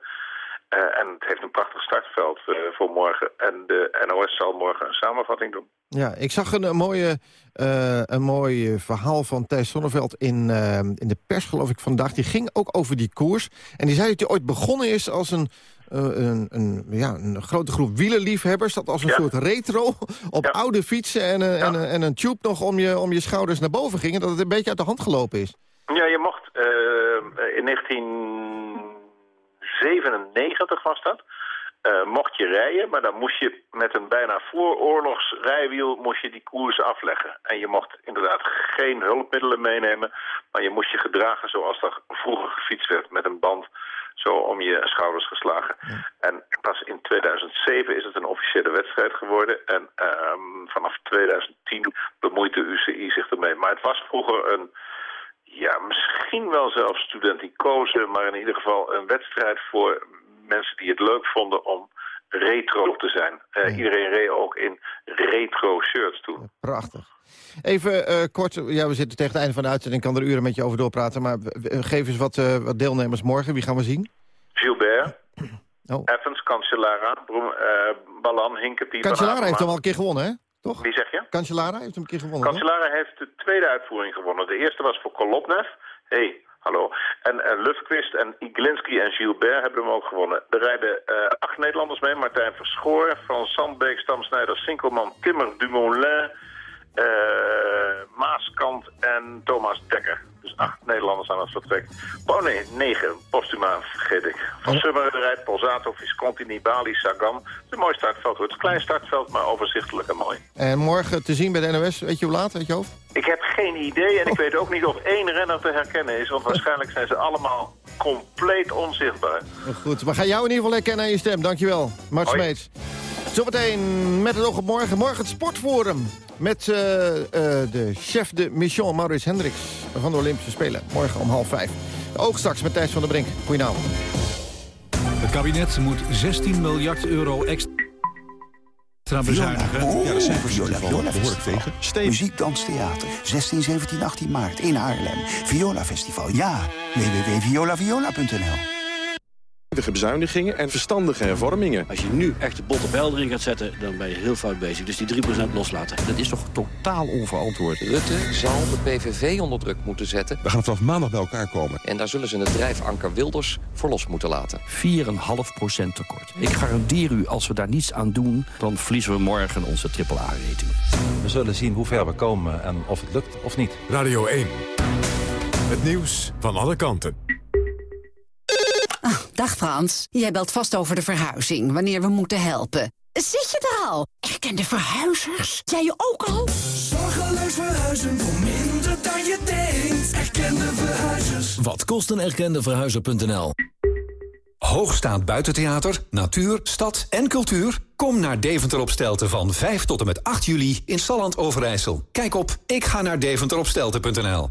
Uh, en het heeft een prachtig startveld uh, voor morgen. En de NOS zal morgen een samenvatting doen. Ja, ik zag een, een mooie, uh, een mooi verhaal van Thijs Sonneveld in, in de pers, geloof ik, vandaag. Die ging ook over die koers. En die zei dat hij ooit begonnen is als een, een, een, ja, een grote groep wielerliefhebbers. Dat als een ja. soort retro op ja. oude fietsen en, ja. en, en een tube nog om je, om je schouders naar boven ging. En dat het een beetje uit de hand gelopen is. Ja, je mocht in 19... 97 was dat. Uh, mocht je rijden, maar dan moest je met een bijna vooroorlogs rijwiel moest je die koers afleggen. En je mocht inderdaad geen hulpmiddelen meenemen, maar je moest je gedragen zoals er vroeger gefietst werd met een band zo om je schouders geslagen. Ja. En pas in 2007 is het een officiële wedstrijd geworden. En um, vanaf 2010 bemoeit de UCI zich ermee. Maar het was vroeger een ja, misschien wel zelfs studenticozen, maar in ieder geval een wedstrijd voor mensen die het leuk vonden om retro te zijn. Uh, ja. Iedereen reed ook in retro shirts toen. Prachtig. Even uh, kort, ja, we zitten tegen het einde van de uitzending, ik kan er uren met je over doorpraten, maar geef eens wat, uh, wat deelnemers morgen. Wie gaan we zien? Gilbert, oh. Evans, Cancellara, Ballan, Hinkepie. Cancellara heeft hem al een keer gewonnen, hè? Toch? Wie zeg je? Cancellara heeft hem een keer gewonnen. Cancellara heeft de tweede uitvoering gewonnen. De eerste was voor Kolopnev. hey, hallo. En Lufquist en Iglinski en Gilbert hebben hem ook gewonnen. Er rijden uh, acht Nederlanders mee. Martijn Verschoor, Frans Sandbeek, Stam Snijders, Sinkelman, Timmer, Dumoulin, uh, Maaskant en Thomas Dekker. Dus acht Nederlanders aan het vertrek. Oh nee, negen. Postuma vergeet ik. Van oh. Rijdt Polzato, Visconti, Nibali, Sagan. Het mooi startveld. Het klein startveld, maar overzichtelijk en mooi. En morgen te zien bij de NOS, weet je hoe laat, weet je hoofd? Ik heb geen idee en ik weet ook niet of één renner te herkennen is. Want waarschijnlijk zijn ze allemaal compleet onzichtbaar. Goed, we gaan jou in ieder geval herkennen aan je stem. Dankjewel, Mart Smeets. Zometeen met het oog op morgen. Morgen het Sportforum. Met uh, uh, de chef de mission, Maurits Hendricks van de Olympische Spelen. Morgen om half vijf. Oog straks met Thijs van der Brink. Goedenavond. Het kabinet moet 16 miljard euro extra bezuinigen. Oh, ja, de cijfers Viola, Viola behoorlijk tegen. Steven. Muziek, dans, theater. 16, 17, 18 maart in Haarlem. Viola Festival. Ja, www.violaviola.nl bezuinigingen en verstandige hervormingen. Als je nu echt de botte bijl erin gaat zetten, dan ben je heel fout bezig. Dus die 3% loslaten. Dat is toch totaal onverantwoord? Rutte zal de PVV onder druk moeten zetten. We gaan vanaf maandag bij elkaar komen. En daar zullen ze het drijfanker Wilders voor los moeten laten. 4,5% tekort. Ik garandeer u, als we daar niets aan doen... dan verliezen we morgen onze AAA-rating. We zullen zien hoe ver we komen en of het lukt of niet. Radio 1. Het nieuws van alle kanten. Dag Frans, jij belt vast over de verhuizing, wanneer we moeten helpen. Zit je er al? Erkende verhuizers? Jij je ook al? Zorgeloos verhuizen voor minder dan je denkt. Erkende verhuizers. Wat kost een erkende verhuizer.nl? Hoogstaand buitentheater, natuur, stad en cultuur? Kom naar Deventer op Stelten van 5 tot en met 8 juli in Salland Overijssel. Kijk op ik ga naar deventeropstelten.nl.